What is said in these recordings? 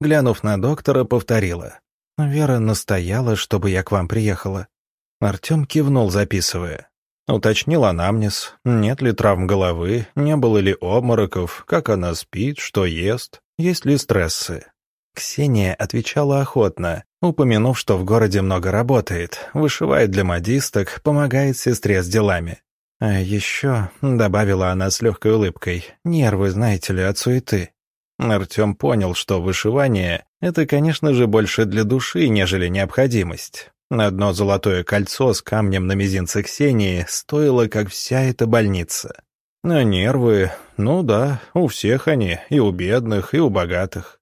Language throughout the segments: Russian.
глянув на доктора, повторила. «Вера настояла, чтобы я к вам приехала». Артем кивнул, записывая. Уточнил анамнез, нет ли травм головы, не было ли обмороков, как она спит, что ест, есть ли стрессы. Ксения отвечала охотно, упомянув, что в городе много работает, вышивает для модисток, помогает сестре с делами. А еще, добавила она с легкой улыбкой, нервы, знаете ли, от суеты. Артем понял, что вышивание — это, конечно же, больше для души, нежели необходимость. Одно золотое кольцо с камнем на мизинце Ксении стоило, как вся эта больница. А нервы, ну да, у всех они, и у бедных, и у богатых.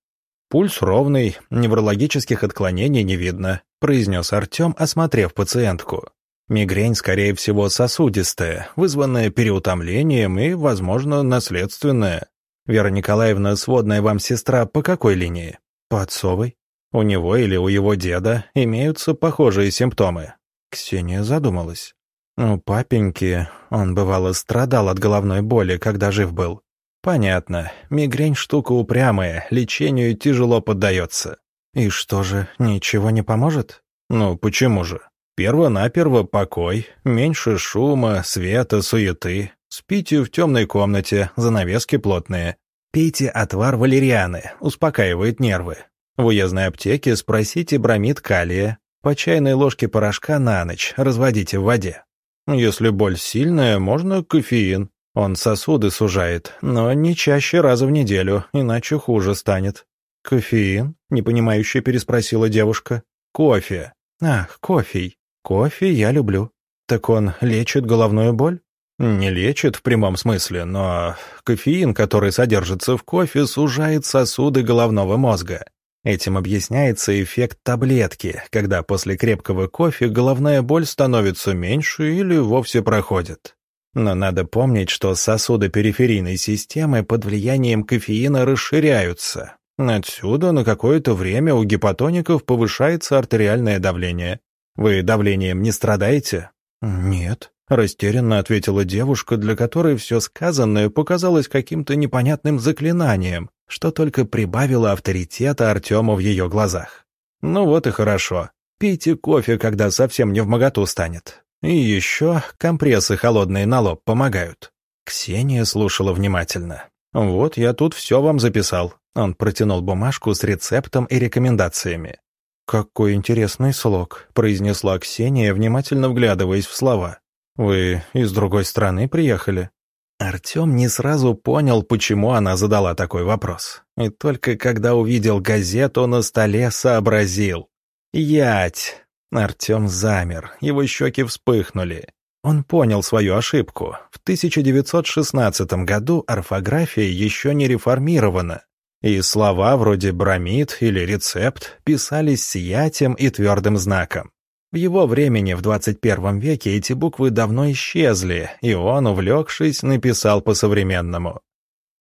Пульс ровный, неврологических отклонений не видно, произнес Артем, осмотрев пациентку. Мигрень, скорее всего, сосудистая, вызванная переутомлением и, возможно, наследственная. Вера Николаевна, сводная вам сестра, по какой линии? По отцовой? У него или у его деда имеются похожие симптомы. Ксения задумалась. У папеньки он, бывало, страдал от головной боли, когда жив был. Понятно, мигрень штука упрямая, лечению тяжело поддается. И что же, ничего не поможет? Ну, почему же? Перво-наперво покой, меньше шума, света, суеты. Спите в темной комнате, занавески плотные. Пейте отвар валерианы, успокаивает нервы. В уездной аптеке спросите бромид калия. По чайной ложке порошка на ночь разводите в воде. Если боль сильная, можно кофеин. Он сосуды сужает, но не чаще раза в неделю, иначе хуже станет. «Кофеин?» — непонимающе переспросила девушка. «Кофе». «Ах, кофе. Кофе я люблю. Так он лечит головную боль?» «Не лечит в прямом смысле, но кофеин, который содержится в кофе, сужает сосуды головного мозга. Этим объясняется эффект таблетки, когда после крепкого кофе головная боль становится меньше или вовсе проходит. Но надо помнить, что сосуды периферийной системы под влиянием кофеина расширяются. Отсюда на какое-то время у гипотоников повышается артериальное давление. Вы давлением не страдаете? Нет, растерянно ответила девушка, для которой все сказанное показалось каким-то непонятным заклинанием, что только прибавило авторитета Артему в ее глазах. «Ну вот и хорошо. Пейте кофе, когда совсем не в моготу станет. И еще компрессы холодные на лоб помогают». Ксения слушала внимательно. «Вот я тут все вам записал». Он протянул бумажку с рецептом и рекомендациями. «Какой интересный слог», — произнесла Ксения, внимательно вглядываясь в слова. «Вы из другой страны приехали?» Артем не сразу понял, почему она задала такой вопрос. И только когда увидел газету на столе, сообразил. «Ять!» Артем замер, его щеки вспыхнули. Он понял свою ошибку. В 1916 году орфография еще не реформирована, и слова вроде «бромид» или «рецепт» писались с ятем и твердым знаком. В его времени, в 21 веке, эти буквы давно исчезли, и он, увлекшись, написал по-современному.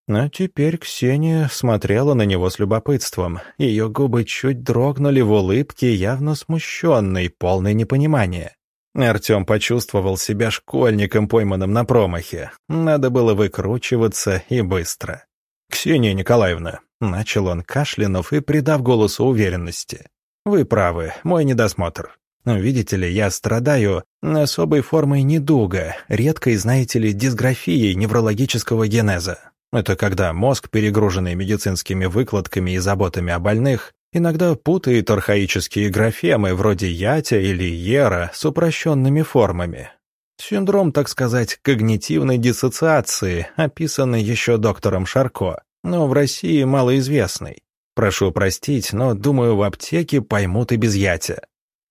Но теперь Ксения смотрела на него с любопытством. Ее губы чуть дрогнули в улыбке, явно смущенной, полной непонимания. Артем почувствовал себя школьником, пойманным на промахе. Надо было выкручиваться и быстро. «Ксения Николаевна», — начал он, кашлянув и придав голосу уверенности. «Вы правы, мой недосмотр. Видите ли, я страдаю особой формой недуга, редкой, знаете ли, дисграфией неврологического генеза. Это когда мозг, перегруженный медицинскими выкладками и заботами о больных, иногда путает архаические графемы вроде ятя или ера с упрощенными формами. Синдром, так сказать, когнитивной диссоциации, описанный еще доктором Шарко, но в России малоизвестный. Прошу простить, но, думаю, в аптеке поймут и без ятя.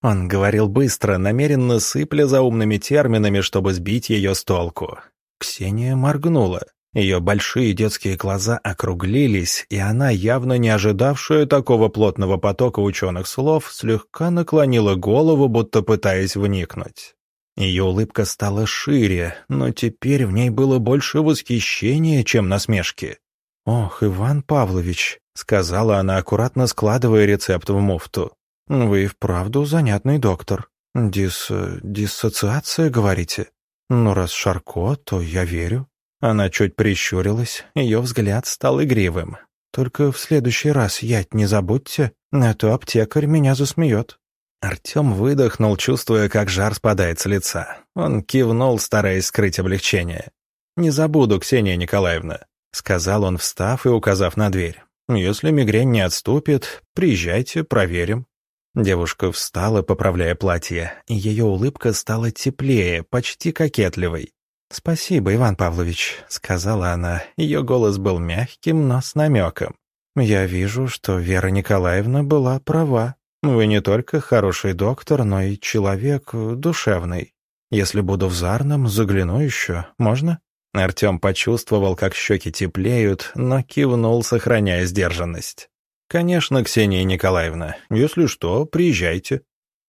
Он говорил быстро, намеренно сыпля заумными терминами, чтобы сбить ее с толку. Ксения моргнула. Ее большие детские глаза округлились, и она, явно не ожидавшая такого плотного потока ученых слов, слегка наклонила голову, будто пытаясь вникнуть. Ее улыбка стала шире, но теперь в ней было больше восхищения, чем насмешки. «Ох, Иван Павлович», — сказала она, аккуратно складывая рецепт в муфту. «Вы и вправду занятный доктор. Дис... диссоциация, говорите? Ну, раз Шарко, то я верю». Она чуть прищурилась, ее взгляд стал игривым. Только в следующий раз ять не забудьте, а то аптекарь меня засмеет». Артем выдохнул, чувствуя, как жар спадает с лица. Он кивнул, стараясь скрыть облегчение. «Не забуду, Ксения Николаевна», — сказал он, встав и указав на дверь. «Если мигрень не отступит, приезжайте, проверим». Девушка встала, поправляя платье, и ее улыбка стала теплее, почти кокетливой. «Спасибо, Иван Павлович», — сказала она. Ее голос был мягким, но с намеком. «Я вижу, что Вера Николаевна была права. Вы не только хороший доктор, но и человек душевный. Если буду в Зарном, загляну еще. Можно?» Артем почувствовал, как щеки теплеют, но кивнул, сохраняя сдержанность. «Конечно, Ксения Николаевна. Если что, приезжайте».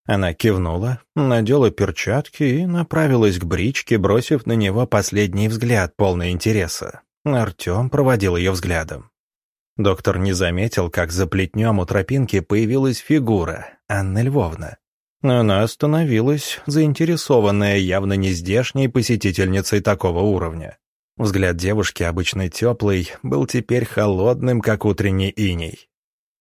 Она кивнула, надела перчатки и направилась к бричке, бросив на него последний взгляд, полный интереса. Артем проводил ее взглядом. Доктор не заметил, как за плетнем у тропинки появилась фигура, Анна Львовна. Она остановилась, заинтересованная явно нездешней посетительницей такого уровня. Взгляд девушки, обычно теплый, был теперь холодным, как утренний иней.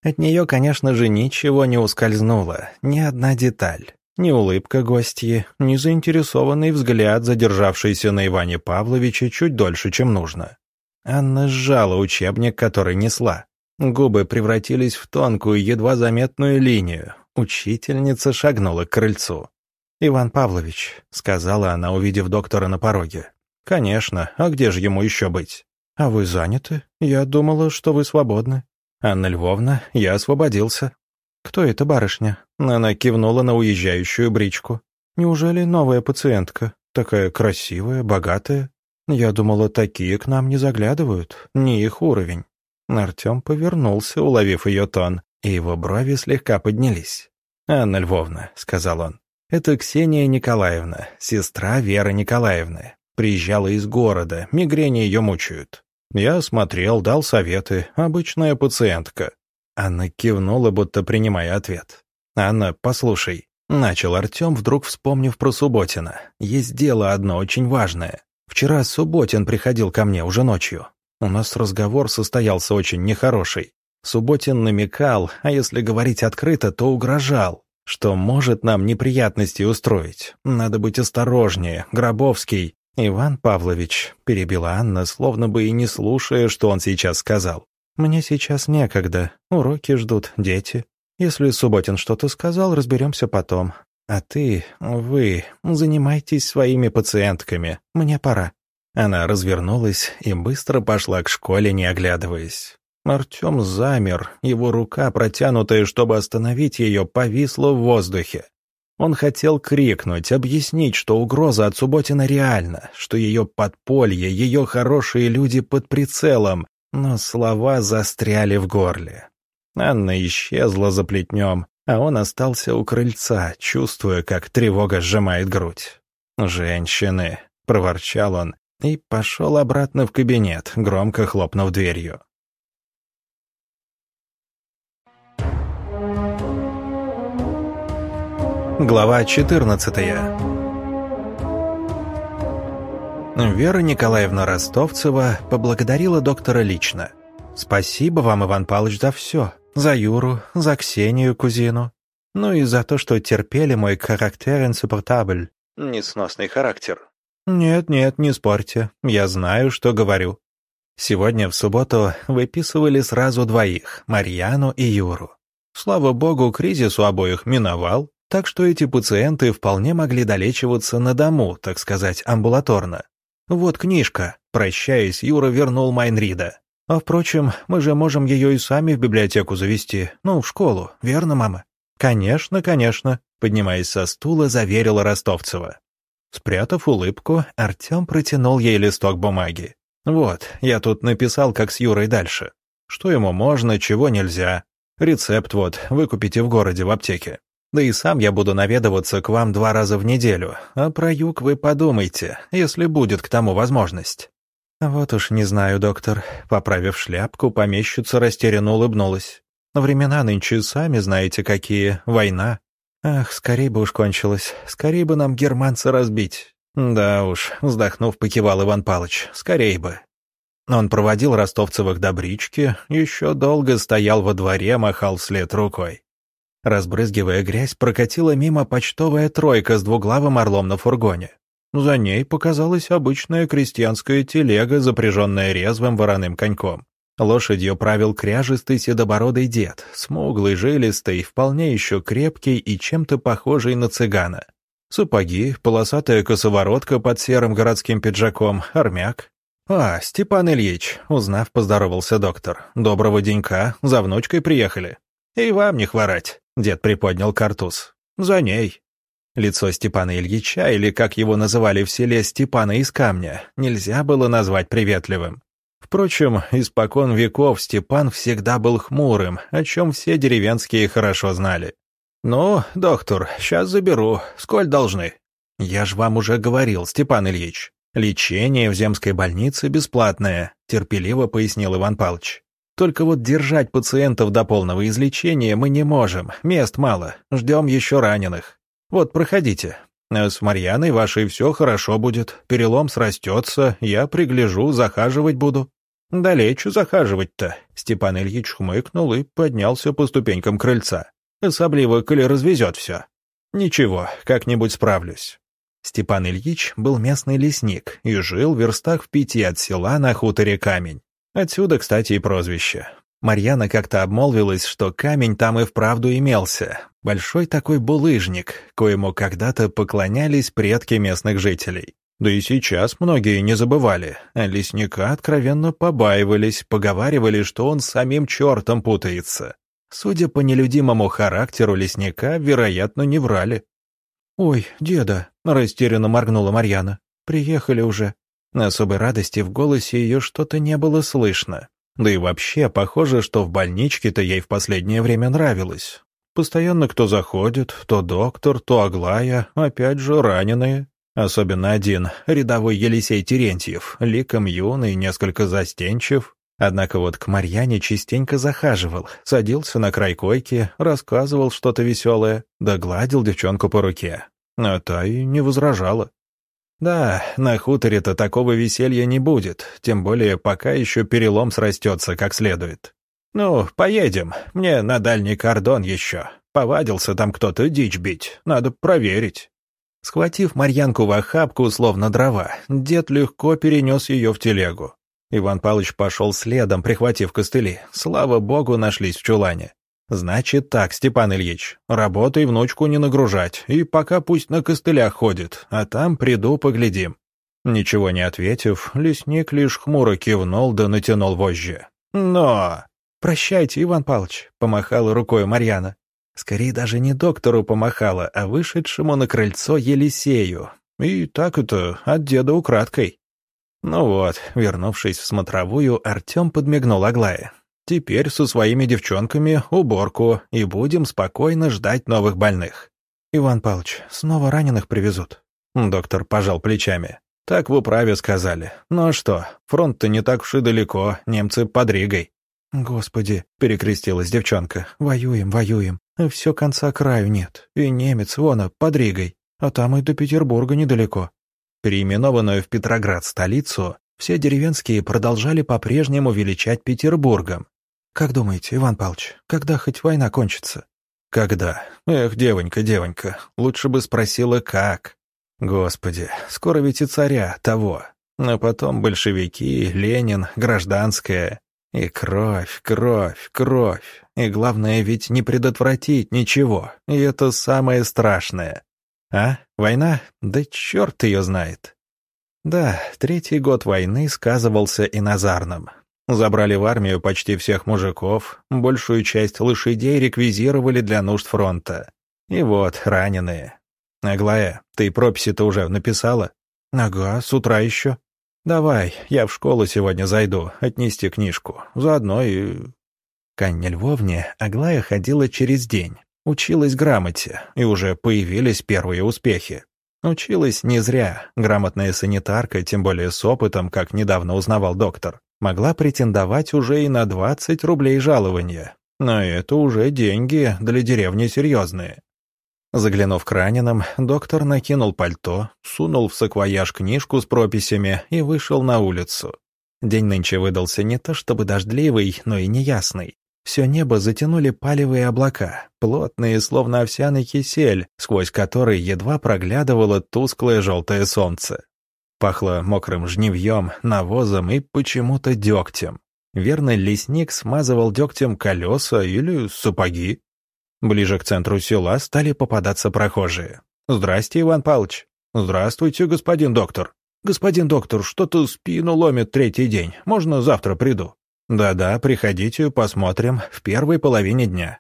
От нее, конечно же, ничего не ускользнуло, ни одна деталь. Ни улыбка гостьи, ни заинтересованный взгляд, задержавшийся на Иване Павловиче чуть дольше, чем нужно. Анна сжала учебник, который несла. Губы превратились в тонкую, едва заметную линию. Учительница шагнула к крыльцу. «Иван Павлович», — сказала она, увидев доктора на пороге. «Конечно, а где же ему еще быть?» «А вы заняты? Я думала, что вы свободны». «Анна Львовна, я освободился». «Кто эта барышня?» Она кивнула на уезжающую бричку. «Неужели новая пациентка? Такая красивая, богатая? Я думала, такие к нам не заглядывают, не их уровень». Артем повернулся, уловив ее тон, и его брови слегка поднялись. «Анна Львовна», — сказал он, — «это Ксения Николаевна, сестра Веры Николаевны. Приезжала из города, мигрени ее мучают. Я смотрел, дал советы. Обычная пациентка. Анна кивнула, будто принимая ответ. «Анна, послушай». Начал Артем, вдруг вспомнив про Субботина. «Есть дело одно очень важное. Вчера Субботин приходил ко мне уже ночью. У нас разговор состоялся очень нехороший. Субботин намекал, а если говорить открыто, то угрожал, что может нам неприятности устроить. Надо быть осторожнее. Гробовский «Иван Павлович», — перебила Анна, словно бы и не слушая, что он сейчас сказал. «Мне сейчас некогда. Уроки ждут, дети. Если Субботин что-то сказал, разберемся потом. А ты, вы, занимайтесь своими пациентками. Мне пора». Она развернулась и быстро пошла к школе, не оглядываясь. Артем замер, его рука, протянутая, чтобы остановить ее, повисла в воздухе. Он хотел крикнуть, объяснить, что угроза от Субботина реальна, что ее подполье, ее хорошие люди под прицелом, но слова застряли в горле. Анна исчезла за плетнем, а он остался у крыльца, чувствуя, как тревога сжимает грудь. «Женщины», — проворчал он, и пошел обратно в кабинет, громко хлопнув дверью. Глава 14 Вера Николаевна Ростовцева поблагодарила доктора лично. «Спасибо вам, Иван Павлович, за все. За Юру, за Ксению, кузину. Ну и за то, что терпели мой характер инсуппортабль». «Несносный характер». «Нет-нет, не спорьте. Я знаю, что говорю». Сегодня, в субботу, выписывали сразу двоих, Марьяну и Юру. Слава богу, кризис у обоих миновал, так что эти пациенты вполне могли долечиваться на дому, так сказать, амбулаторно. Вот книжка. Прощаясь, Юра вернул Майнрида. А впрочем, мы же можем ее и сами в библиотеку завести, ну, в школу, верно, мама? Конечно, конечно, поднимаясь со стула, заверила Ростовцева. Спрятав улыбку, Артем протянул ей листок бумаги. «Вот, я тут написал, как с Юрой дальше. Что ему можно, чего нельзя. Рецепт вот, выкупите в городе в аптеке. Да и сам я буду наведываться к вам два раза в неделю, а про юг вы подумайте, если будет к тому возможность». «Вот уж не знаю, доктор». Поправив шляпку, помещица растерянно улыбнулась. «Времена нынче сами знаете какие. Война. Ах, скорее бы уж кончилось. Скорее бы нам германца разбить». «Да уж», — вздохнув, покивал Иван Палыч. «Скорей бы». Он проводил ростовцевых до брички, еще долго стоял во дворе, махал вслед рукой. Разбрызгивая грязь, прокатила мимо почтовая тройка с двуглавым орлом на фургоне. За ней показалась обычная крестьянская телега, запряженная резвым вороным коньком. Лошадью правил кряжистый седобородый дед, смуглый, жилистый, вполне еще крепкий и чем-то похожий на цыгана. Сапоги, полосатая косоворотка под серым городским пиджаком, армяк. «А, Степан Ильич», — узнав, поздоровался доктор. «Доброго денька, за внучкой приехали». «И вам не хворать», — дед приподнял картуз. «За ней». Лицо Степана Ильича, или, как его называли в селе, Степана из камня, нельзя было назвать приветливым. Впрочем, испокон веков Степан всегда был хмурым, о чем все деревенские хорошо знали. «Ну, доктор, сейчас заберу. Сколь должны?» «Я ж вам уже говорил, Степан Ильич. Лечение в земской больнице бесплатное», — терпеливо пояснил Иван Павлович. «Только вот держать пациентов до полного излечения мы не можем, мест мало, ждем еще раненых. Вот, проходите. С Марьяной вашей все хорошо будет, перелом срастется, я пригляжу, захаживать буду». «Далече захаживать-то», — Степан Ильич хмыкнул и поднялся по ступенькам крыльца. «Особливо, коли развезет все. Ничего, как-нибудь справлюсь». Степан Ильич был местный лесник и жил в верстах в пяти от села на хуторе Камень. Отсюда, кстати, и прозвище. Марьяна как-то обмолвилась, что камень там и вправду имелся. Большой такой булыжник, коему когда-то поклонялись предки местных жителей. Да и сейчас многие не забывали, лесника откровенно побаивались, поговаривали, что он самим чертом путается. Судя по нелюдимому характеру лесника, вероятно, не врали. «Ой, деда», — растерянно моргнула Марьяна, — «приехали уже». Особой радости в голосе ее что-то не было слышно. Да и вообще, похоже, что в больничке-то ей в последнее время нравилось. Постоянно кто заходит, то доктор, то Аглая, опять же раненые. Особенно один, рядовой Елисей Терентьев, ликом юный, несколько застенчив. Однако вот к Марьяне частенько захаживал, садился на край койки, рассказывал что-то веселое, да гладил девчонку по руке. А та и не возражала. Да, на хуторе-то такого веселья не будет, тем более пока еще перелом срастется как следует. Ну, поедем, мне на дальний кордон еще. Повадился там кто-то дичь бить, надо проверить. Схватив Марьянку в охапку, словно дрова, дед легко перенес ее в телегу. Иван Павлович пошел следом, прихватив костыли. Слава богу, нашлись в чулане. «Значит так, Степан Ильич, работай внучку не нагружать, и пока пусть на костылях ходит, а там приду, поглядим». Ничего не ответив, лесник лишь хмуро кивнул да натянул вожжи. «Но...» «Прощайте, Иван Павлович», — помахала рукой Марьяна. Скорее даже не доктору помахала, а вышедшему на крыльцо Елисею. И так это от деда украдкой. Ну вот, вернувшись в смотровую, Артем подмигнул Аглае. Теперь со своими девчонками уборку, и будем спокойно ждать новых больных. Иван Павлович, снова раненых привезут. Доктор пожал плечами. Так в управе сказали. Ну а что, фронт-то не так уж и далеко, немцы под Ригой. «Господи!» — перекрестилась девчонка. «Воюем, воюем. Все конца краю нет. И немец, вон, под Ригой. А там и до Петербурга недалеко». Переименованную в Петроград столицу, все деревенские продолжали по-прежнему величать Петербургом. «Как думаете, Иван Павлович, когда хоть война кончится?» «Когда? Эх, девонька, девонька, лучше бы спросила, как. Господи, скоро ведь и царя того. А потом большевики, Ленин, гражданская. И кровь, кровь, кровь. И главное ведь не предотвратить ничего. И это самое страшное. А? Война? Да черт ее знает. Да, третий год войны сказывался и на Зарном. Забрали в армию почти всех мужиков, большую часть лошадей реквизировали для нужд фронта. И вот, раненые. Аглая, ты прописи-то уже написала? Ага, с утра еще. «Давай, я в школу сегодня зайду, отнести книжку. Заодно и...» К Анне Львовне Аглая ходила через день. Училась грамоте, и уже появились первые успехи. Училась не зря. Грамотная санитарка, тем более с опытом, как недавно узнавал доктор, могла претендовать уже и на 20 рублей жалования. Но это уже деньги для деревни серьезные. Заглянув к раненым, доктор накинул пальто, сунул в саквояж книжку с прописями и вышел на улицу. День нынче выдался не то чтобы дождливый, но и неясный. Все небо затянули палевые облака, плотные, словно овсяный кисель, сквозь который едва проглядывало тусклое желтое солнце. Пахло мокрым жнивьем, навозом и почему-то дегтем. Верный лесник смазывал дегтем колеса или сапоги. Ближе к центру села стали попадаться прохожие. «Здрасте, Иван Павлович». «Здравствуйте, господин доктор». «Господин доктор, что-то спину ломит третий день. Можно завтра приду?» «Да-да, приходите, посмотрим, в первой половине дня».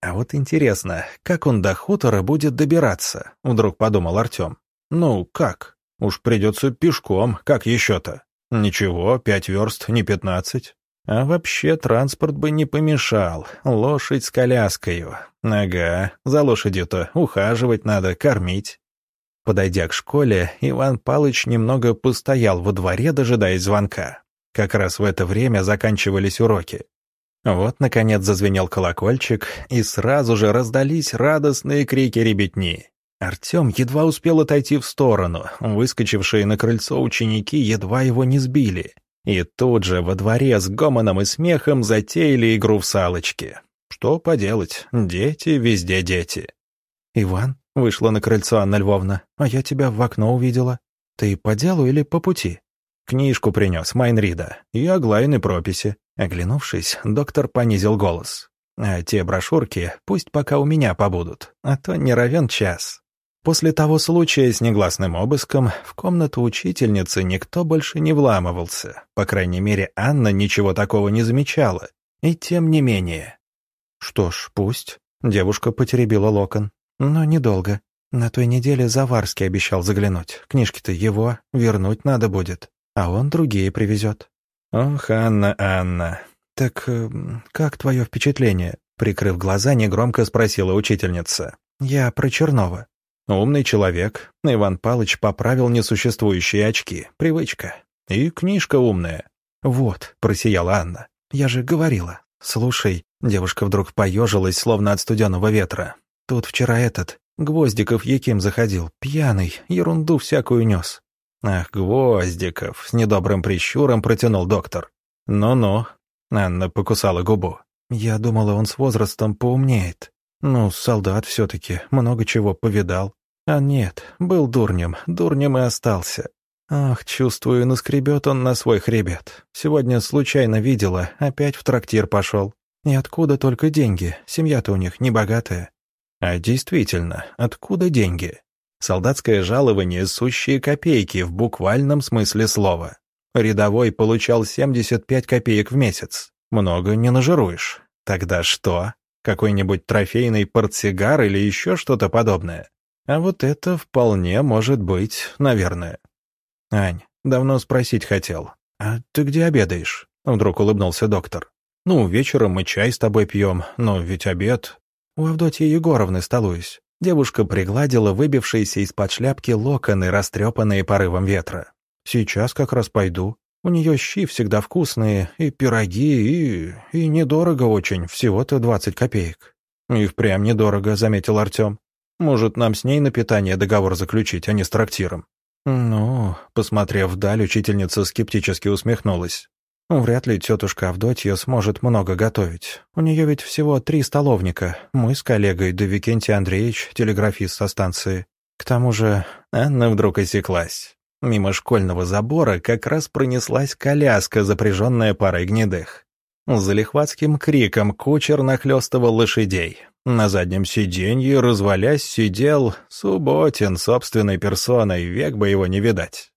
«А вот интересно, как он до хутора будет добираться?» — вдруг подумал Артем. «Ну, как? Уж придется пешком, как еще-то?» «Ничего, пять верст, не пятнадцать». А вообще транспорт бы не помешал. Лошадь с коляскою. Ага, за лошадью-то ухаживать надо, кормить. Подойдя к школе, Иван Палыч немного постоял во дворе, дожидаясь звонка. Как раз в это время заканчивались уроки. Вот, наконец, зазвенел колокольчик, и сразу же раздались радостные крики ребятни. Артем едва успел отойти в сторону, выскочившие на крыльцо ученики едва его не сбили. И тут же во дворе с гомоном и смехом затеяли игру в салочки. Что поделать, дети везде дети. «Иван?» — вышла на крыльцо Анна Львовна. «А я тебя в окно увидела. Ты по делу или по пути?» Книжку принес Майнрида и Аглайны прописи. Оглянувшись, доктор понизил голос. А те брошюрки пусть пока у меня побудут, а то не равен час. После того случая с негласным обыском в комнату учительницы никто больше не вламывался. По крайней мере, Анна ничего такого не замечала. И тем не менее. Что ж, пусть. Девушка потеребила локон. Но недолго. На той неделе Заварский обещал заглянуть. Книжки-то его вернуть надо будет а он другие привезет». «Ох, Анна, Анна, так э, как твое впечатление?» Прикрыв глаза, негромко спросила учительница. «Я про Чернова». «Умный человек». Иван Палыч поправил несуществующие очки. Привычка. «И книжка умная». «Вот», — просияла Анна. «Я же говорила. Слушай». Девушка вдруг поежилась, словно от студеного ветра. «Тут вчера этот, Гвоздиков Яким заходил, пьяный, ерунду всякую нес. «Ах, Гвоздиков!» — с недобрым прищуром протянул доктор. «Ну-ну», — Анна покусала губу. «Я думала, он с возрастом поумнеет. Ну, солдат все-таки, много чего повидал. А нет, был дурнем, дурнем и остался. Ах, чувствую, наскребет он на свой хребет. Сегодня случайно видела, опять в трактир пошел. И откуда только деньги? Семья-то у них небогатая. А действительно, откуда деньги? Солдатское жалование – сущие копейки в буквальном смысле слова. Рядовой получал 75 копеек в месяц. Много не нажируешь. Тогда что? Какой-нибудь трофейный портсигар или еще что-то подобное? А вот это вполне может быть, наверное. Ань, давно спросить хотел. А ты где обедаешь? Вдруг улыбнулся доктор. Ну, вечером мы чай с тобой пьем, но ведь обед. У Авдотьи Егоровны столуюсь. Девушка пригладила выбившиеся из-под шляпки локоны, растрепанные порывом ветра. «Сейчас как раз пойду. У нее щи всегда вкусные, и пироги, и... и недорого очень, всего-то двадцать копеек». «И впрямь недорого», — заметил Артем. «Может, нам с ней на питание договор заключить, а не с трактиром?» «Ну...» — посмотрев вдаль, учительница скептически усмехнулась. Вряд ли тетушка Авдотья сможет много готовить. У нее ведь всего три столовника. Мы с коллегой, да Викентий Андреевич, телеграфист со станции. К тому же Анна вдруг осеклась. Мимо школьного забора как раз пронеслась коляска, запряженная парой гнедых. За лихватским криком кучер нахлестывал лошадей. На заднем сиденье, развалясь, сидел Субботин собственной персоной, век бы его не видать.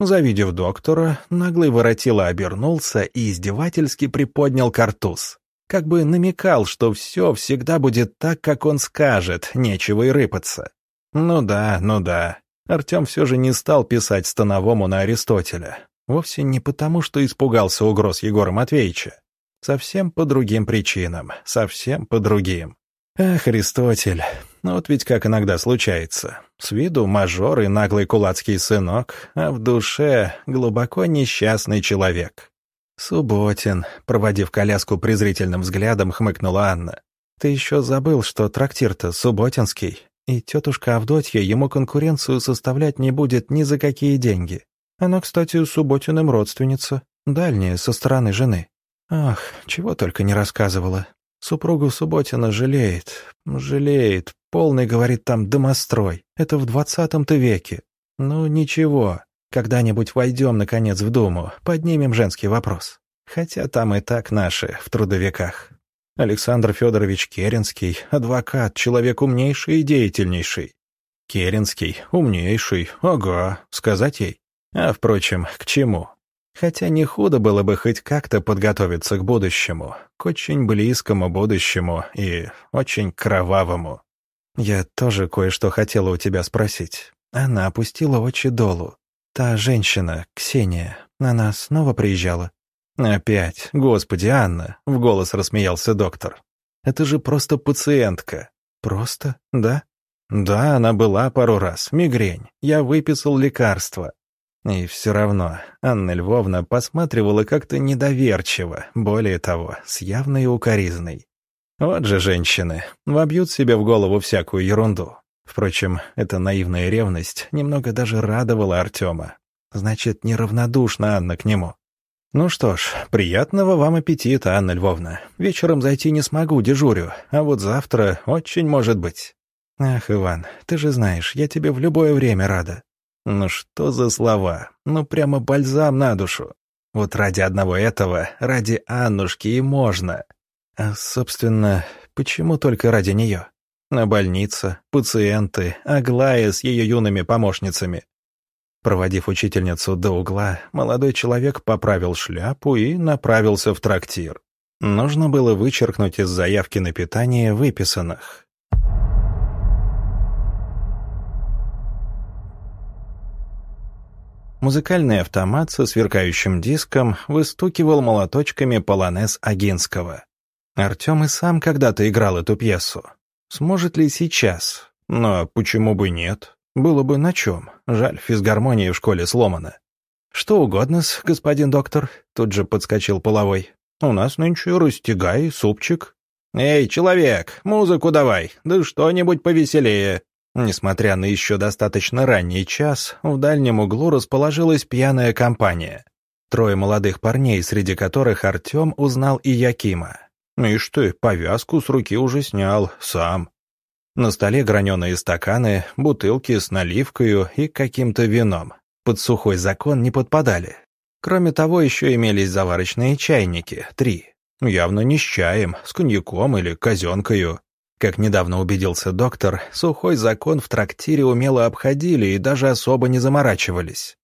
Завидев доктора, наглый воротило обернулся и издевательски приподнял картуз. Как бы намекал, что все всегда будет так, как он скажет, нечего и рыпаться. Ну да, ну да. Артем все же не стал писать Становому на Аристотеля. Вовсе не потому, что испугался угроз Егора Матвеевича. Совсем по другим причинам, совсем по другим. Ах, Аристотель, ну вот ведь как иногда случается. С виду мажор и наглый кулацкий сынок, а в душе глубоко несчастный человек. «Субботин», — проводив коляску презрительным взглядом, хмыкнула Анна. «Ты еще забыл, что трактир-то субботинский, и тетушка Авдотья ему конкуренцию составлять не будет ни за какие деньги. Она, кстати, Субботиным родственница. Дальняя, со стороны жены. Ах, чего только не рассказывала. Супругу Субботина жалеет, жалеет. Полный, говорит, там домострой. Это в двадцатом-то веке. Ну, ничего. Когда-нибудь войдем, наконец, в Думу, поднимем женский вопрос. Хотя там и так наши, в трудовиках. Александр Федорович Керенский, адвокат, человек умнейший и деятельнейший. Керенский, умнейший, ага, сказать ей. А, впрочем, к чему? Хотя не худо было бы хоть как-то подготовиться к будущему, к очень близкому будущему и очень кровавому. Я тоже кое-что хотела у тебя спросить. Она опустила очи долу. Та женщина, Ксения, она снова приезжала? Опять, господи, Анна, в голос рассмеялся доктор. Это же просто пациентка. Просто, да? Да, она была пару раз, мигрень. Я выписал лекарства. И все равно Анна Львовна посматривала как-то недоверчиво, более того, с явной укоризной. Вот же женщины, вобьют себе в голову всякую ерунду. Впрочем, эта наивная ревность немного даже радовала Артема. Значит, неравнодушна Анна к нему. «Ну что ж, приятного вам аппетита, Анна Львовна. Вечером зайти не смогу, дежурю, а вот завтра очень может быть». «Ах, Иван, ты же знаешь, я тебе в любое время рада. Ну что за слова? Ну прямо бальзам на душу. Вот ради одного этого, ради Аннушки и можно. А, собственно, почему только ради нее? На больница, пациенты, Аглая с ее юными помощницами. Проводив учительницу до угла, молодой человек поправил шляпу и направился в трактир. Нужно было вычеркнуть из заявки на питание выписанных. Музыкальный автомат со сверкающим диском выстукивал молоточками полонез Агинского. Артем и сам когда-то играл эту пьесу. Сможет ли сейчас? Но почему бы нет? Было бы на чем. Жаль, физгармония в школе сломана. «Что угодно-с, господин доктор», — тут же подскочил половой. «У нас нынче растягай, супчик». «Эй, человек, музыку давай, да что-нибудь повеселее», Несмотря на еще достаточно ранний час, в дальнем углу расположилась пьяная компания. Трое молодых парней, среди которых Артем узнал и Якима. «Ишь ты, повязку с руки уже снял, сам». На столе граненые стаканы, бутылки с наливкою и каким-то вином. Под сухой закон не подпадали. Кроме того, еще имелись заварочные чайники, три. Явно не с чаем, с коньяком или казенкою. Как недавно убедился доктор, сухой закон в трактире умело обходили и даже особо не заморачивались.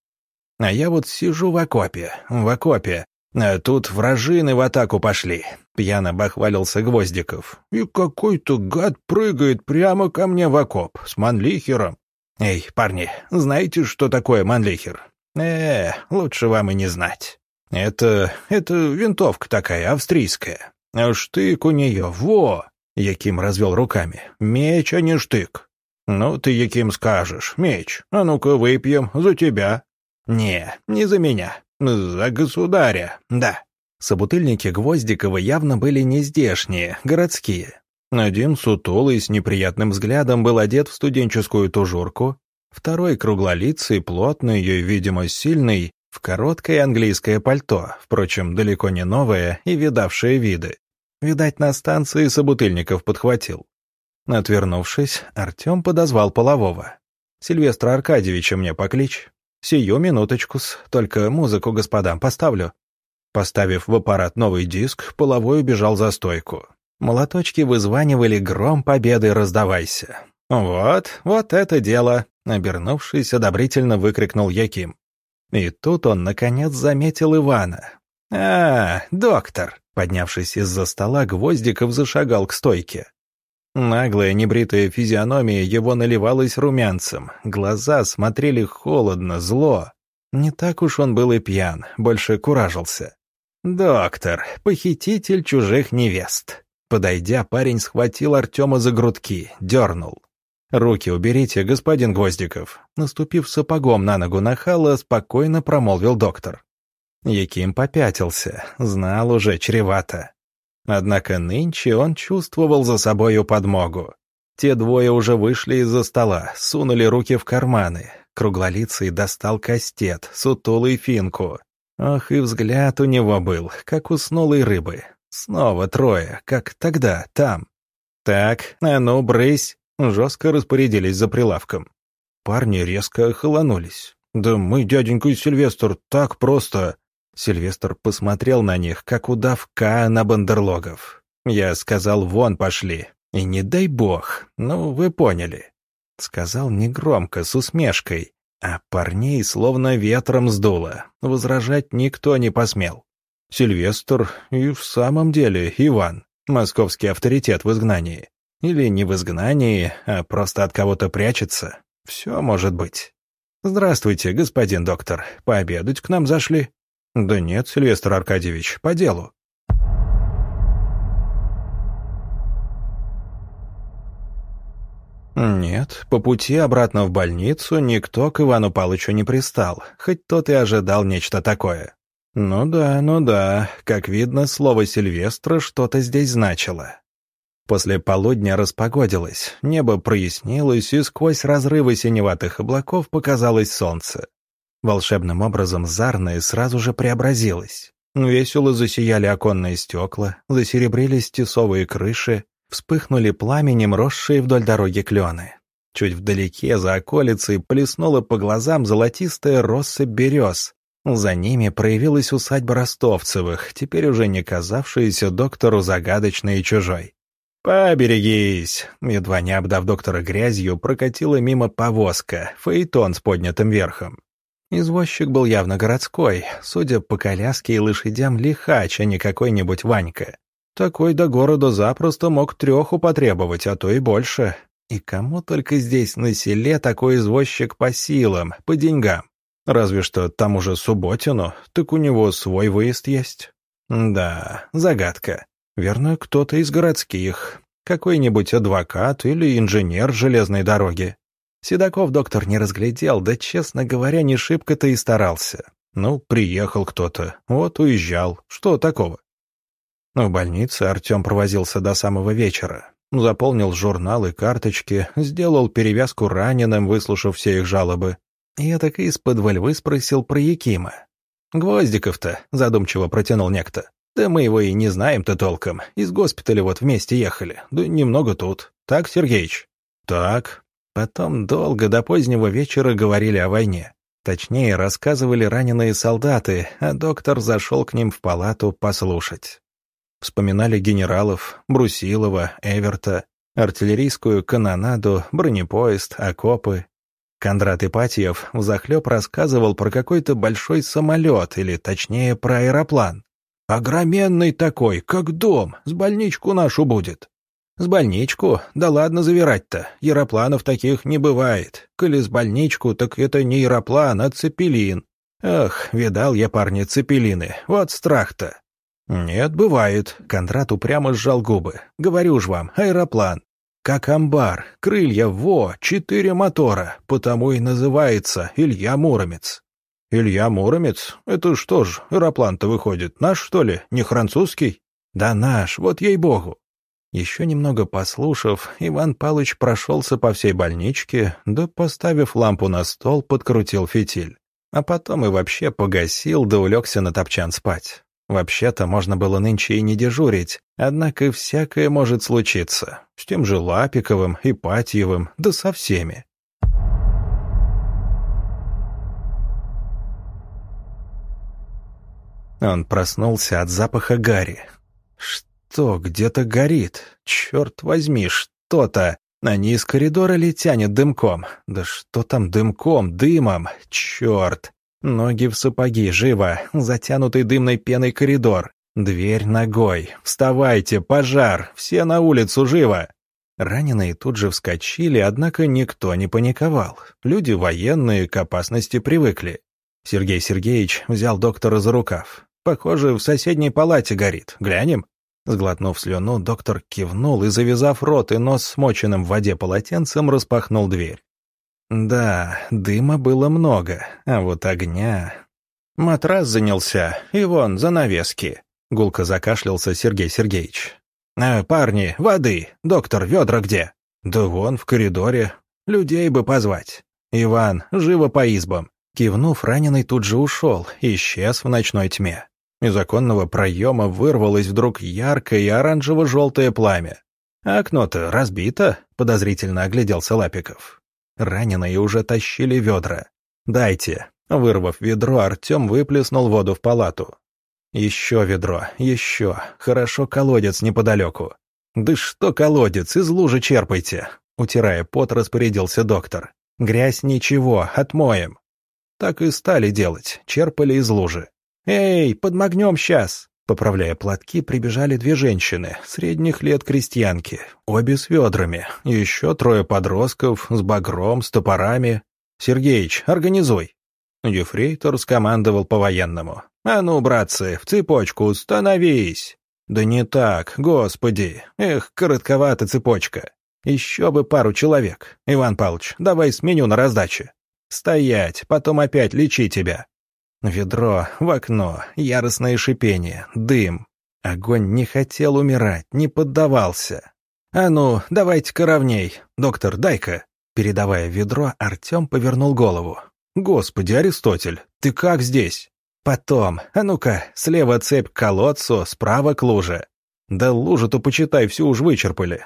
А я вот сижу в окопе, в окопе. А тут вражины в атаку пошли. Пьяно бахвалился Гвоздиков. И какой-то гад прыгает прямо ко мне в окоп с манлихером. Эй, парни, знаете, что такое манлихер? Э, лучше вам и не знать. Это... это винтовка такая, австрийская. Штык у нее, во! Яким развел руками. «Меч, а не штык». «Ну, ты, Яким, скажешь. Меч. А ну-ка, выпьем. За тебя». «Не, не за меня. За государя. Да». Собутыльники Гвоздикова явно были не здешние, городские. Один сутулый с неприятным взглядом был одет в студенческую тужурку, второй круглолицый, плотный и, видимо, сильный, в короткое английское пальто, впрочем, далеко не новое и видавшее виды. Видать, на станции собутыльников подхватил. Отвернувшись, Артем подозвал полового. «Сильвестра Аркадьевича мне поклич. Сию минуточку-с, только музыку господам поставлю». Поставив в аппарат новый диск, половой убежал за стойку. Молоточки вызванивали «Гром победы раздавайся». «Вот, вот это дело!» — обернувшись, одобрительно выкрикнул Яким. И тут он, наконец, заметил Ивана. «А, доктор!» Поднявшись из-за стола, Гвоздиков зашагал к стойке. Наглая небритая физиономия его наливалась румянцем, глаза смотрели холодно, зло. Не так уж он был и пьян, больше куражился. «Доктор, похититель чужих невест». Подойдя, парень схватил Артема за грудки, дернул. «Руки уберите, господин Гвоздиков». Наступив сапогом на ногу нахала, спокойно промолвил доктор. Яким попятился, знал уже чревато. Однако нынче он чувствовал за собою подмогу. Те двое уже вышли из-за стола, сунули руки в карманы. Круглолицый достал кастет, сутулый финку. Ох, и взгляд у него был, как у снулой рыбы. Снова трое, как тогда, там. «Так, а ну, брысь!» — жестко распорядились за прилавком. Парни резко охолонулись. «Да мы, дяденька Сильвестр, так просто...» Сильвестр посмотрел на них, как удавка на бандерлогов. Я сказал, вон пошли. И не дай бог, ну, вы поняли. Сказал негромко, с усмешкой, а парней словно ветром сдуло. Возражать никто не посмел. Сильвестр и в самом деле Иван, московский авторитет в изгнании. Или не в изгнании, а просто от кого-то прячется. Все может быть. «Здравствуйте, господин доктор. Пообедать к нам зашли?» «Да нет, Сильвестр Аркадьевич, по делу». Нет, по пути обратно в больницу никто к Ивану Палычу не пристал, хоть тот и ожидал нечто такое. Ну да, ну да, как видно, слово Сильвестра что-то здесь значило. После полудня распогодилось, небо прояснилось, и сквозь разрывы синеватых облаков показалось солнце. Волшебным образом Зарная сразу же преобразилась. Весело засияли оконные стекла, засеребрились тесовые крыши, вспыхнули пламенем росшие вдоль дороги клены. Чуть вдалеке, за околицей, плеснула по глазам золотистая россыпь берез. За ними проявилась усадьба Ростовцевых, теперь уже не казавшаяся доктору загадочной и чужой. «Поберегись!» Едва не обдав доктора грязью, прокатила мимо повозка, фаэтон с поднятым верхом. Извозчик был явно городской, судя по коляске и лошадям лихач, а не какой-нибудь Ванька. Такой до города запросто мог треху потребовать, а то и больше. И кому только здесь на селе такой извозчик по силам, по деньгам. Разве что тому же Субботину, так у него свой выезд есть. Да, загадка. Верно, кто-то из городских. Какой-нибудь адвокат или инженер железной дороги. Седаков доктор не разглядел, да, честно говоря, не шибко-то и старался. Ну, приехал кто-то, вот уезжал, что такого? В больнице Артем провозился до самого вечера. Заполнил журналы, карточки, сделал перевязку раненым, выслушав все их жалобы. Я так из-под львы спросил про Якима. «Гвоздиков-то», — задумчиво протянул некто. «Да мы его и не знаем-то толком. Из госпиталя вот вместе ехали. Да немного тут. Так, Сергеич?» «Так». Потом долго до позднего вечера говорили о войне. Точнее, рассказывали раненые солдаты, а доктор зашел к ним в палату послушать. Вспоминали генералов, Брусилова, Эверта, артиллерийскую канонаду, бронепоезд, окопы. Кондрат Ипатьев взахлеб рассказывал про какой-то большой самолет, или точнее про аэроплан. «Огроменный такой, как дом, с больничку нашу будет». «С больничку? Да ладно завирать-то, аэропланов таких не бывает. Коли с больничку, так это не аэроплан, а цепелин. Ах, видал я, парни, цепелины, вот страх-то». «Нет, бывает», — Кондрат упрямо сжал губы. «Говорю ж вам, аэроплан. Как амбар, крылья, во, четыре мотора, потому и называется Илья Муромец». «Илья Муромец? Это что ж, аэроплан-то выходит, наш, что ли, не французский?» «Да наш, вот ей-богу». Еще немного послушав, Иван Палыч прошелся по всей больничке, да, поставив лампу на стол, подкрутил фитиль. А потом и вообще погасил, да улегся на топчан спать. Вообще-то можно было нынче и не дежурить, однако всякое может случиться. С тем же Лапиковым, Ипатьевым, да со всеми. Он проснулся от запаха гари. Что где-то горит? Черт возьми, что-то! Они из коридора ли тянет дымком? Да что там дымком, дымом? Черт! Ноги в сапоги, живо, затянутый дымной пеной коридор. Дверь ногой. Вставайте, пожар, все на улицу, живо. Раненые тут же вскочили, однако никто не паниковал. Люди военные к опасности привыкли. Сергей Сергеевич взял доктора за рукав. «Похоже, в соседней палате горит. Глянем?» Сглотнув слюну, доктор кивнул и, завязав рот и нос смоченным в воде полотенцем, распахнул дверь. Да, дыма было много, а вот огня... Матрас занялся, и вон, занавески. Гулко закашлялся Сергей Сергеевич. «Э, «Парни, воды! Доктор, ведра где?» «Да вон, в коридоре. Людей бы позвать. Иван, живо по избам. Кивнув, раненый тут же ушел, исчез в ночной тьме. Из оконного проема вырвалось вдруг яркое и оранжево-желтое пламя. «Окно-то разбито», — подозрительно огляделся Лапиков. Раненые уже тащили ведра. «Дайте». Вырвав ведро, Артем выплеснул воду в палату. «Еще ведро, еще. Хорошо колодец неподалеку». «Да что колодец, из лужи черпайте», — утирая пот, распорядился доктор. «Грязь ничего, отмоем». Так и стали делать, черпали из лужи. «Эй, подмогнем сейчас!» Поправляя платки, прибежали две женщины, средних лет крестьянки, обе с ведрами, еще трое подростков, с багром, с топорами. «Сергеич, организуй!» Ефрейтор скомандовал по-военному. «А ну, братцы, в цепочку становись!» «Да не так, господи! Эх, коротковата цепочка! Еще бы пару человек! Иван Павлович, давай сменю на раздаче!» «Стоять, потом опять лечи тебя!» Ведро, в окно, яростное шипение, дым. Огонь не хотел умирать, не поддавался. «А ну, давайте-ка ровней. Доктор, дай-ка!» Передавая ведро, Артем повернул голову. «Господи, Аристотель, ты как здесь?» «Потом. А ну-ка, слева цепь к колодцу, справа к луже». «Да лужу-то, почитай, всю уж вычерпали».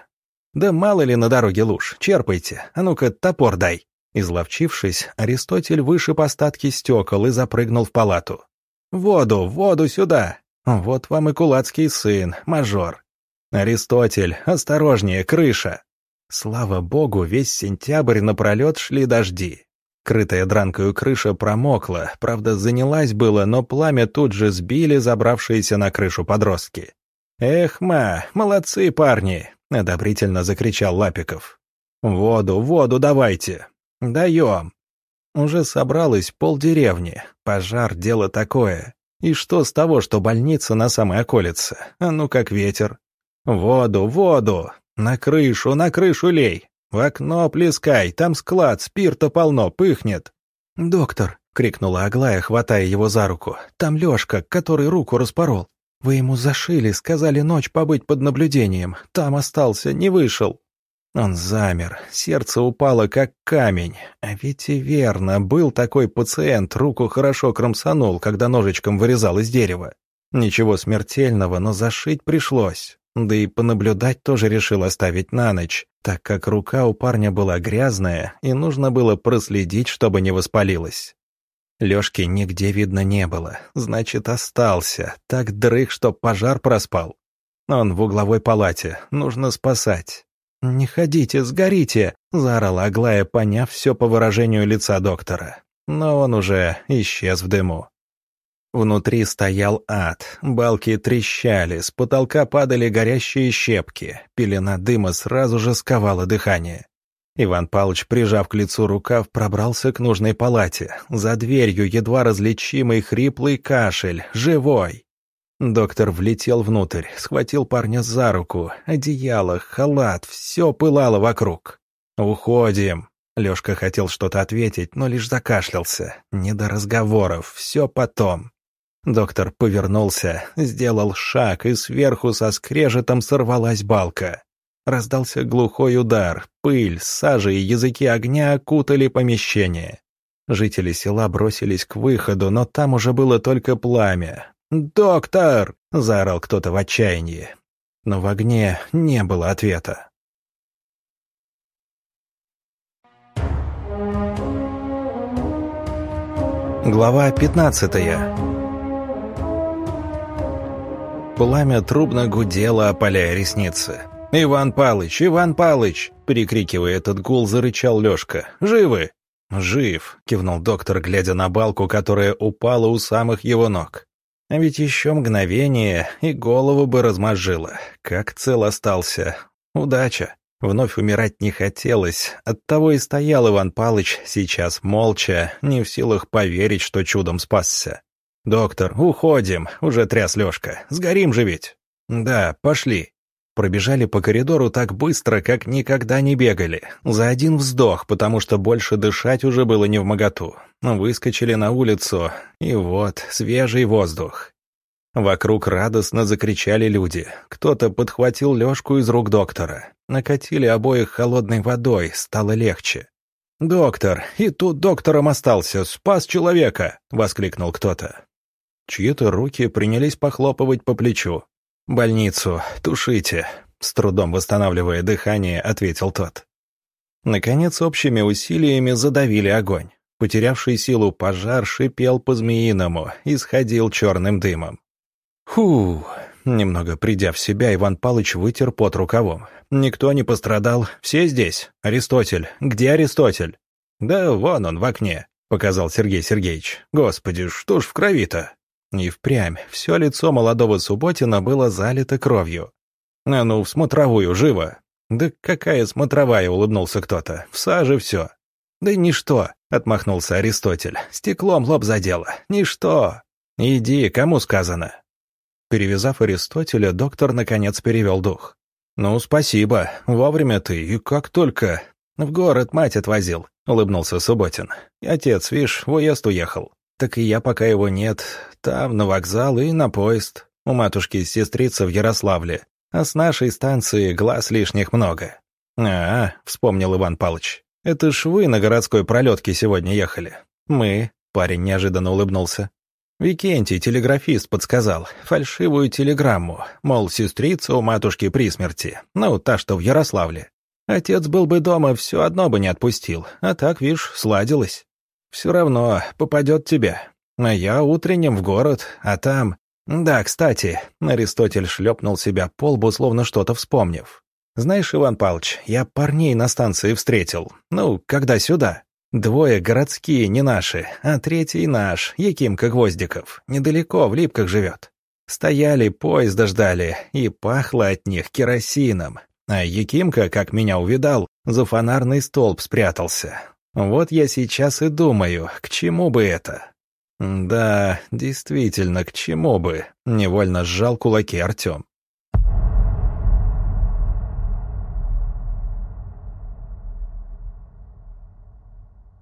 «Да мало ли на дороге луж, черпайте. А ну-ка, топор дай». Изловчившись, Аристотель вышиб остатки стекол и запрыгнул в палату. «Воду, воду сюда! Вот вам и кулацкий сын, мажор. Аристотель, осторожнее, крыша!» Слава богу, весь сентябрь напролет шли дожди. Крытая дранкою крыша промокла, правда, занялась было, но пламя тут же сбили забравшиеся на крышу подростки. «Эх, ма, молодцы парни!» — одобрительно закричал Лапиков. «Воду, воду давайте! «Даем». Уже собралось полдеревни. Пожар — дело такое. И что с того, что больница на самой околице? А ну как ветер. Воду, воду! На крышу, на крышу лей! В окно плескай, там склад, спирта полно, пыхнет. «Доктор!» — крикнула Аглая, хватая его за руку. «Там Лешка, который руку распорол. Вы ему зашили, сказали ночь побыть под наблюдением. Там остался, не вышел». Он замер, сердце упало как камень. А ведь и верно, был такой пациент, руку хорошо кромсанул, когда ножичком вырезал из дерева. Ничего смертельного, но зашить пришлось. Да и понаблюдать тоже решил оставить на ночь, так как рука у парня была грязная, и нужно было проследить, чтобы не воспалилась. Лёшки нигде видно не было, значит, остался, так дрых, что пожар проспал. Он в угловой палате, нужно спасать. «Не ходите, сгорите!» — заорала Аглая, поняв все по выражению лица доктора. Но он уже исчез в дыму. Внутри стоял ад, балки трещали, с потолка падали горящие щепки, пелена дыма сразу же сковала дыхание. Иван Павлович, прижав к лицу рукав, пробрался к нужной палате. За дверью едва различимый хриплый кашель, живой. Доктор влетел внутрь, схватил парня за руку. Одеяло, халат, все пылало вокруг. «Уходим!» Лешка хотел что-то ответить, но лишь закашлялся. Не до разговоров, все потом. Доктор повернулся, сделал шаг, и сверху со скрежетом сорвалась балка. Раздался глухой удар, пыль, сажа и языки огня окутали помещение. Жители села бросились к выходу, но там уже было только пламя. «Доктор!» — заорал кто-то в отчаянии. Но в огне не было ответа. Глава пятнадцатая Пламя трубно гудело, опаляя ресницы. «Иван Палыч! Иван Палыч!» Перекрикивая этот гул, зарычал Лешка. «Живы?» «Жив!» — кивнул доктор, глядя на балку, которая упала у самых его ног. А ведь еще мгновение, и голову бы размозжило. Как цел остался. Удача. Вновь умирать не хотелось, оттого и стоял Иван Палыч сейчас молча, не в силах поверить, что чудом спасся. «Доктор, уходим!» — уже тряс Лешка. «Сгорим же ведь!» «Да, пошли!» Пробежали по коридору так быстро, как никогда не бегали. За один вздох, потому что больше дышать уже было не в моготу. Выскочили на улицу, и вот, свежий воздух. Вокруг радостно закричали люди. Кто-то подхватил Лёшку из рук доктора. Накатили обоих холодной водой, стало легче. «Доктор! И тут доктором остался! Спас человека!» — воскликнул кто-то. Чьи-то руки принялись похлопывать по плечу. «Больницу, тушите!» — с трудом восстанавливая дыхание, ответил тот. Наконец, общими усилиями задавили огонь. Потерявший силу пожар шипел по-змеиному и сходил черным дымом. Фу! Немного придя в себя, Иван Палыч вытер пот рукавом. «Никто не пострадал. Все здесь. Аристотель. Где Аристотель?» «Да вон он, в окне», — показал Сергей Сергеевич. «Господи, что ж в крови-то?» И впрямь все лицо молодого Субботина было залито кровью. «А ну, в смотровую, живо!» «Да какая смотровая?» — улыбнулся кто-то. «В саже все». «Да ничто», — отмахнулся Аристотель. «Стеклом лоб задело. Ничто». «Иди, кому сказано?» Перевязав Аристотеля, доктор наконец перевел дух. «Ну, спасибо. Вовремя ты, и как только...» «В город мать отвозил», — улыбнулся Субботин. «Отец, видишь, в уезд уехал. Так и я, пока его нет, там, на вокзал и на поезд. У матушки сестрица в Ярославле. А с нашей станции глаз лишних много». «А, — вспомнил Иван Палыч. «Это ж вы на городской пролетке сегодня ехали». «Мы», — парень неожиданно улыбнулся. Викентий, телеграфист, подсказал фальшивую телеграмму, мол, сестрица у матушки при смерти, ну, та, что в Ярославле. Отец был бы дома, все одно бы не отпустил, а так, видишь, сладилось. Все равно попадет тебе. А я утренним в город, а там... Да, кстати, Аристотель шлепнул себя по лбу, словно что-то вспомнив. Знаешь, Иван Павлович, я парней на станции встретил. Ну, когда сюда. Двое городские, не наши, а третий наш, Якимка Гвоздиков, недалеко, в Липках живет. Стояли, поезда ждали, и пахло от них керосином. А Якимка, как меня увидал, за фонарный столб спрятался. Вот я сейчас и думаю, к чему бы это? Да, действительно, к чему бы? Невольно сжал кулаки Артем.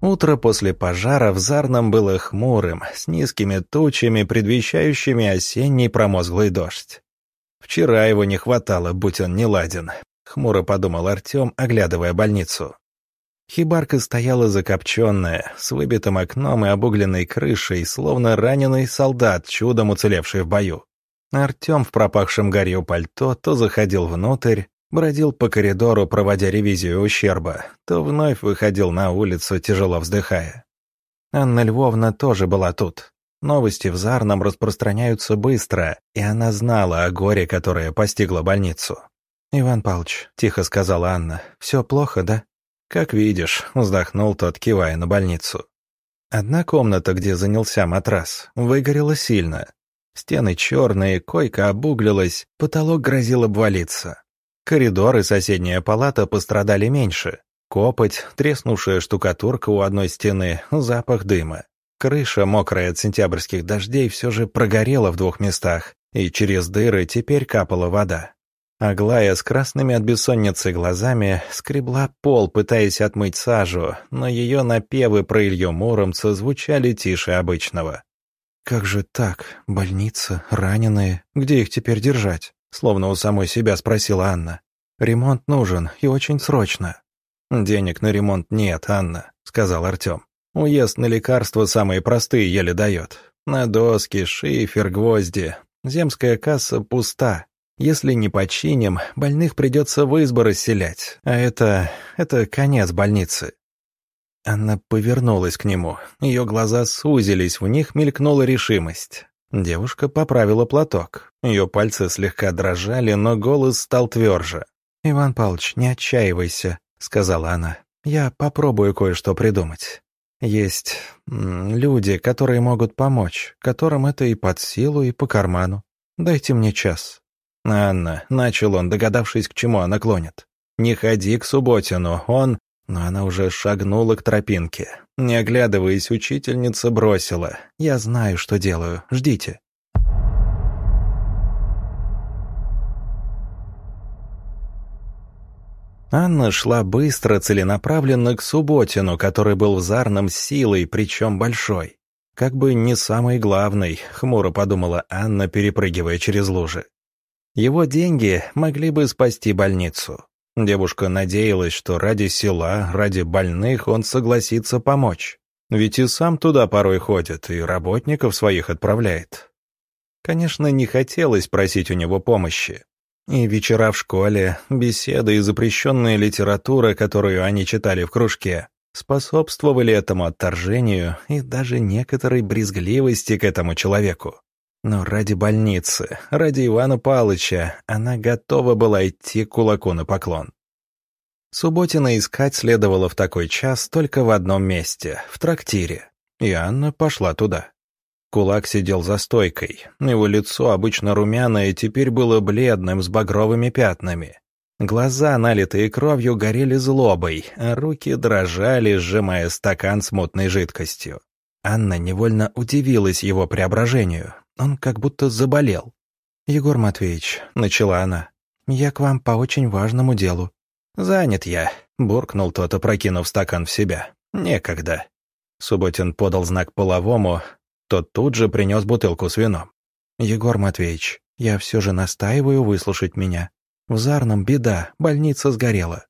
Утро после пожара в Зарном было хмурым, с низкими тучами, предвещающими осенний промозглый дождь. Вчера его не хватало, будь он не ладен, хмуро подумал Артем, оглядывая больницу. Хибарка стояла закопченная, с выбитым окном и обугленной крышей, словно раненый солдат, чудом уцелевший в бою. Артем в пропахшем гарью пальто то заходил внутрь, Бродил по коридору, проводя ревизию ущерба, то вновь выходил на улицу, тяжело вздыхая. Анна Львовна тоже была тут. Новости в Зарном распространяются быстро, и она знала о горе, которое постигло больницу. «Иван Павлович», — тихо сказала Анна, — «все плохо, да?» «Как видишь», — вздохнул тот, кивая на больницу. Одна комната, где занялся матрас, выгорела сильно. Стены черные, койка обуглилась, потолок грозил обвалиться. Коридор и соседняя палата пострадали меньше. Копоть, треснувшая штукатурка у одной стены, запах дыма. Крыша, мокрая от сентябрьских дождей, все же прогорела в двух местах, и через дыры теперь капала вода. Аглая с красными от бессонницы глазами скребла пол, пытаясь отмыть сажу, но ее напевы про Илью Муромца звучали тише обычного. «Как же так? Больница, раненые. Где их теперь держать?» Словно у самой себя спросила Анна. «Ремонт нужен, и очень срочно». «Денег на ремонт нет, Анна», — сказал Артем. «Уезд на лекарства самые простые еле дает. На доски, шифер, гвозди. Земская касса пуста. Если не починим, больных придется в избы расселять. А это... это конец больницы». Анна повернулась к нему. Ее глаза сузились, в них мелькнула решимость. Девушка поправила платок. Ее пальцы слегка дрожали, но голос стал тверже. «Иван Павлович, не отчаивайся», — сказала она. «Я попробую кое-что придумать. Есть люди, которые могут помочь, которым это и под силу, и по карману. Дайте мне час». «Анна», — начал он, догадавшись, к чему она клонит. «Не ходи к Субботину, он...» Но она уже шагнула к тропинке. Не оглядываясь, учительница бросила. «Я знаю, что делаю. Ждите». Анна шла быстро, целенаправленно к Субботину, который был в Зарном силой, причем большой. Как бы не самый главный, хмуро подумала Анна, перепрыгивая через лужи. Его деньги могли бы спасти больницу. Девушка надеялась, что ради села, ради больных он согласится помочь. Ведь и сам туда порой ходит, и работников своих отправляет. Конечно, не хотелось просить у него помощи. И вечера в школе, беседы и запрещенная литература, которую они читали в кружке, способствовали этому отторжению и даже некоторой брезгливости к этому человеку. Но ради больницы, ради Ивана Палыча, она готова была идти кулаку на поклон. Субботина искать следовало в такой час только в одном месте, в трактире, и Анна пошла туда. Кулак сидел за стойкой, его лицо, обычно румяное, теперь было бледным, с багровыми пятнами. Глаза, налитые кровью, горели злобой, а руки дрожали, сжимая стакан с мутной жидкостью. Анна невольно удивилась его преображению. Он как будто заболел. «Егор Матвеевич», — начала она, — «я к вам по очень важному делу». «Занят я», — буркнул тот, опрокинув стакан в себя. «Некогда». Субботин подал знак половому, тот тут же принес бутылку с вином. «Егор Матвеевич, я все же настаиваю выслушать меня. В Зарном беда, больница сгорела».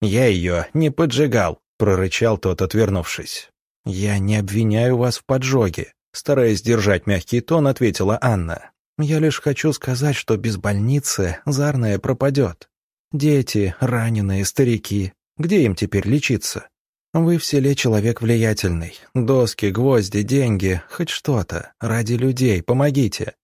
«Я ее не поджигал», — прорычал тот, отвернувшись. «Я не обвиняю вас в поджоге», — стараясь держать мягкий тон, ответила Анна. «Я лишь хочу сказать, что без больницы Зарная пропадет. Дети, раненые, старики. Где им теперь лечиться? Вы в селе человек влиятельный. Доски, гвозди, деньги, хоть что-то. Ради людей, помогите».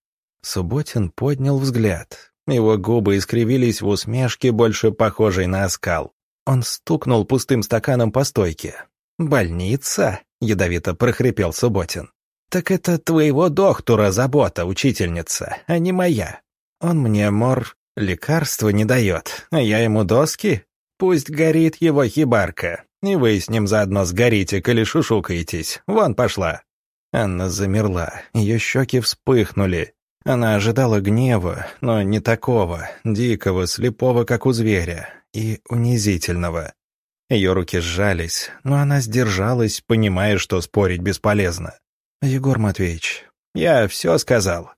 Субботин поднял взгляд. Его губы искривились в усмешке, больше похожей на оскал. Он стукнул пустым стаканом по стойке. «Больница?» — ядовито прохрипел Субботин. «Так это твоего доктора забота, учительница, а не моя. Он мне, мор, лекарства не дает, а я ему доски? Пусть горит его хибарка, и вы с ним заодно сгорите, коли шушукаетесь. Вон пошла». Анна замерла, ее щеки вспыхнули. Она ожидала гнева, но не такого, дикого, слепого, как у зверя, и унизительного. Ее руки сжались, но она сдержалась, понимая, что спорить бесполезно. «Егор Матвеевич, я все сказал».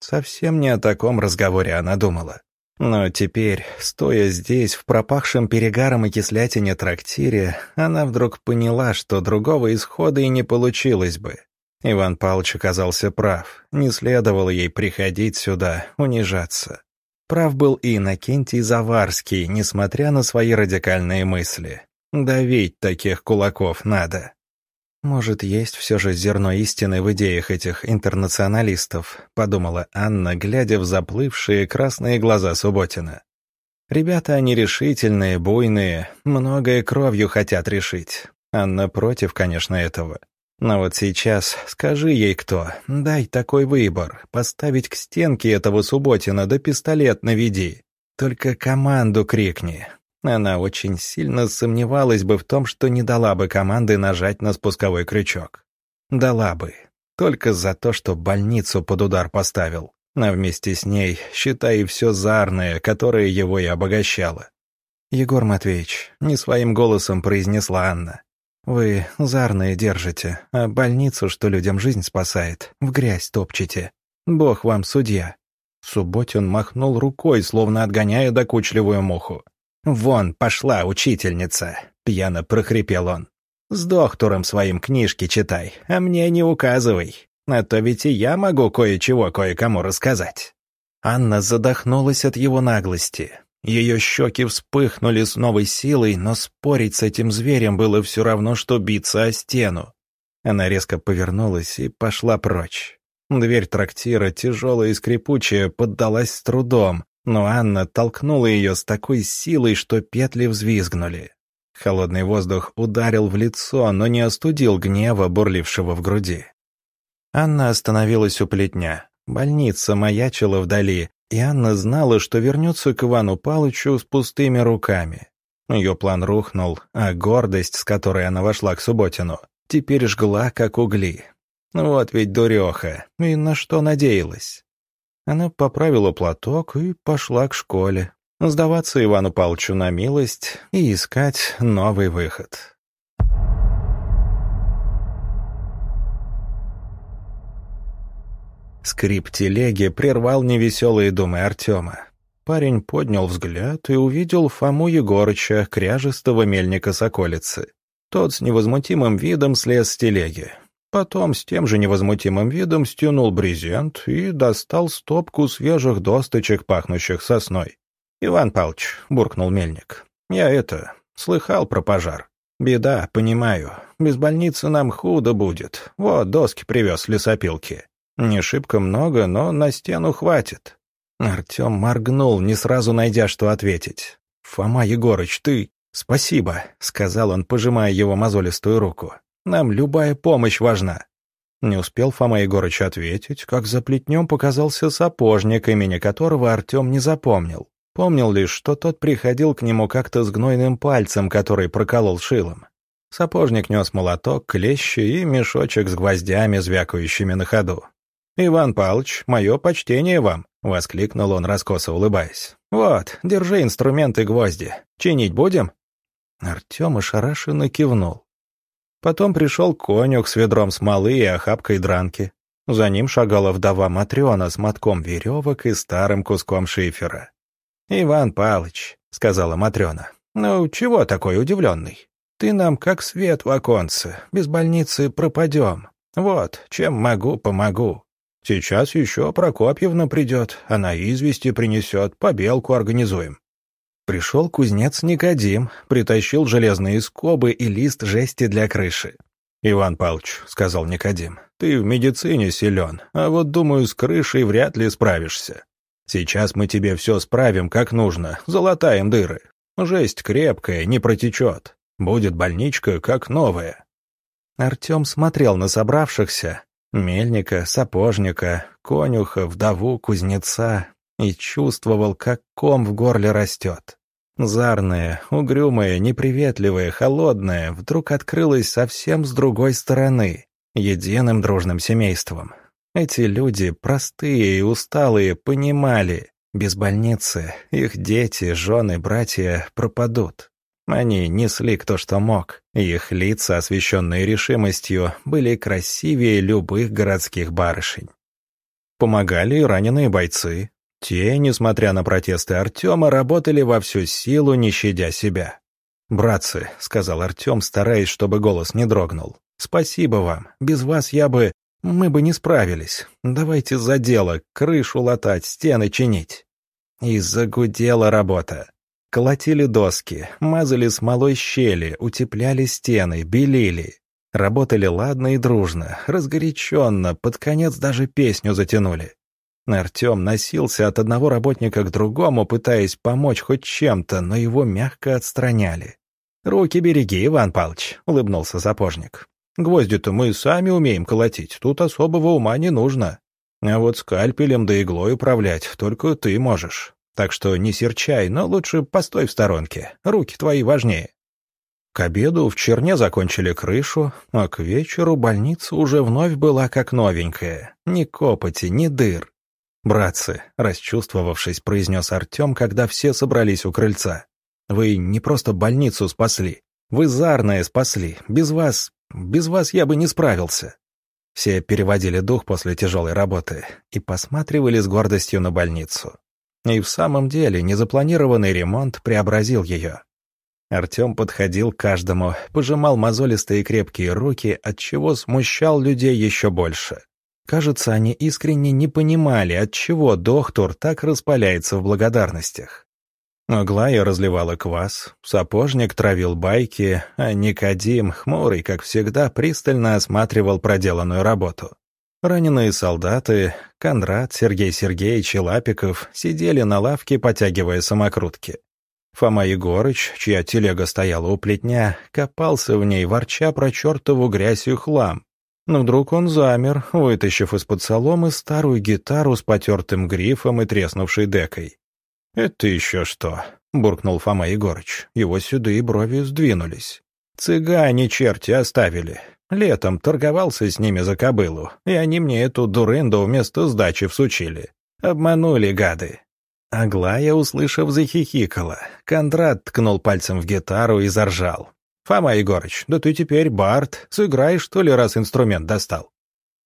Совсем не о таком разговоре она думала. Но теперь, стоя здесь, в пропахшем перегаром и кислятине трактире, она вдруг поняла, что другого исхода и не получилось бы. Иван Павлович оказался прав. Не следовало ей приходить сюда, унижаться. Прав был и Иннокентий Заварский, несмотря на свои радикальные мысли. Давить таких кулаков надо. «Может, есть все же зерно истины в идеях этих интернационалистов», — подумала Анна, глядя в заплывшие красные глаза Субботина. «Ребята они решительные, буйные, многое кровью хотят решить. Анна против, конечно, этого. Но вот сейчас скажи ей кто, дай такой выбор, поставить к стенке этого Субботина да пистолет наведи. Только команду крикни, она очень сильно сомневалась бы в том, что не дала бы команды нажать на спусковой крючок. Дала бы. Только за то, что больницу под удар поставил. А вместе с ней, считай, все зарное, которое его и обогащало. «Егор Матвеевич», — не своим голосом произнесла Анна, «вы зарное держите, а больницу, что людям жизнь спасает, в грязь топчете. Бог вам судья». Субботин махнул рукой, словно отгоняя докучливую муху. «Вон пошла учительница», — пьяно прохрипел он. «С доктором своим книжки читай, а мне не указывай, а то ведь и я могу кое-чего кое-кому рассказать». Анна задохнулась от его наглости. Ее щеки вспыхнули с новой силой, но спорить с этим зверем было все равно, что биться о стену. Она резко повернулась и пошла прочь. Дверь трактира, тяжелая и скрипучая, поддалась с трудом, но Анна толкнула ее с такой силой, что петли взвизгнули. Холодный воздух ударил в лицо, но не остудил гнева, бурлившего в груди. Анна остановилась у плетня. Больница маячила вдали, и Анна знала, что вернется к Ивану Палычу с пустыми руками. Ее план рухнул, а гордость, с которой она вошла к Субботину, теперь жгла, как угли. Вот ведь дуреха, и на что надеялась. Она поправила платок и пошла к школе. Сдаваться Ивану Павловичу на милость и искать новый выход. Скрип телеги прервал невеселые думы Артема. Парень поднял взгляд и увидел Фому Егорыча, кряжестого мельника Соколицы. Тот с невозмутимым видом слез с телеги. Потом с тем же невозмутимым видом стянул брезент и достал стопку свежих досточек, пахнущих сосной. «Иван Павлович», — буркнул мельник, — «я это, слыхал про пожар. Беда, понимаю. Без больницы нам худо будет. Вот, доски привез лесопилки. Не шибко много, но на стену хватит. Артем моргнул, не сразу найдя, что ответить. «Фома Егорыч, ты...» «Спасибо», — сказал он, пожимая его мозолистую руку. «Нам любая помощь важна». Не успел Фома Егорыч ответить, как за плетнем показался сапожник, имени которого Артем не запомнил. Помнил лишь, что тот приходил к нему как-то с гнойным пальцем, который проколол шилом. Сапожник нес молоток, клещи и мешочек с гвоздями, звякающими на ходу. «Иван Павлович, мое почтение вам!» — воскликнул он, раскосо улыбаясь. «Вот, держи инструменты гвозди. Чинить будем?» Артем ошарашенно кивнул. Потом пришел конюх с ведром смолы и охапкой дранки. За ним шагала вдова Матрена с мотком веревок и старым куском шифера. «Иван Павлович», — сказала Матрена, — «ну чего такой удивленный? Ты нам как свет в оконце, без больницы пропадем. Вот, чем могу, помогу. Сейчас еще Прокопьевна придет, она извести принесет, побелку организуем». Пришел кузнец Никодим, притащил железные скобы и лист жести для крыши. «Иван Павлович», — сказал Никодим, — «ты в медицине силен, а вот, думаю, с крышей вряд ли справишься. Сейчас мы тебе все справим как нужно, залатаем дыры. Жесть крепкая, не протечет. Будет больничка как новая». Артем смотрел на собравшихся, мельника, сапожника, конюха, вдову, кузнеца, и чувствовал, как ком в горле растет. Зарная, угрюмая, неприветливая, холодная, вдруг открылась совсем с другой стороны, единым дружным семейством. Эти люди, простые и усталые, понимали, без больницы их дети, жены, братья пропадут. Они несли кто что мог, их лица, освещенные решимостью, были красивее любых городских барышень. Помогали и раненые бойцы. Те, несмотря на протесты Артема, работали во всю силу, не щадя себя. «Братцы», — сказал Артем, стараясь, чтобы голос не дрогнул, — «спасибо вам. Без вас я бы... мы бы не справились. Давайте за дело, крышу латать, стены чинить». И загудела работа. Колотили доски, мазали смолой щели, утепляли стены, белили. Работали ладно и дружно, разгоряченно, под конец даже песню затянули. Артем носился от одного работника к другому, пытаясь помочь хоть чем-то, но его мягко отстраняли. «Руки береги, Иван Павлович», — улыбнулся сапожник. «Гвозди-то мы сами умеем колотить, тут особого ума не нужно. А вот скальпелем да иглой управлять только ты можешь. Так что не серчай, но лучше постой в сторонке. Руки твои важнее. К обеду в Черне закончили крышу, а к вечеру больница уже вновь была как новенькая. Ни копоти, ни дыр. «Братцы», — расчувствовавшись, произнес Артем, когда все собрались у крыльца. «Вы не просто больницу спасли. Вы Зарное спасли. Без вас... без вас я бы не справился». Все переводили дух после тяжелой работы и посматривали с гордостью на больницу. И в самом деле незапланированный ремонт преобразил ее. Артем подходил к каждому, пожимал мозолистые крепкие руки, отчего смущал людей еще больше. Кажется, они искренне не понимали, отчего доктор так распаляется в благодарностях. Аглая разливала квас, сапожник травил байки, а Никодим, хмурый, как всегда, пристально осматривал проделанную работу. Раненые солдаты, Кондрат, Сергей Сергеевич и Лапиков сидели на лавке, потягивая самокрутки. Фома Егорыч, чья телега стояла у плетня, копался в ней, ворча про чертову грязь и хлам. Но вдруг он замер, вытащив из-под соломы старую гитару с потертым грифом и треснувшей декой. «Это еще что?» — буркнул Фома Егорыч. Его седые брови сдвинулись. «Цыгане черти оставили. Летом торговался с ними за кобылу, и они мне эту дурынду вместо сдачи всучили. Обманули, гады. Аглая, услышав, захихикала. Кондрат ткнул пальцем в гитару и заржал. «Фома Егорыч, да ты теперь бард. Сыграешь, что ли, раз инструмент достал?»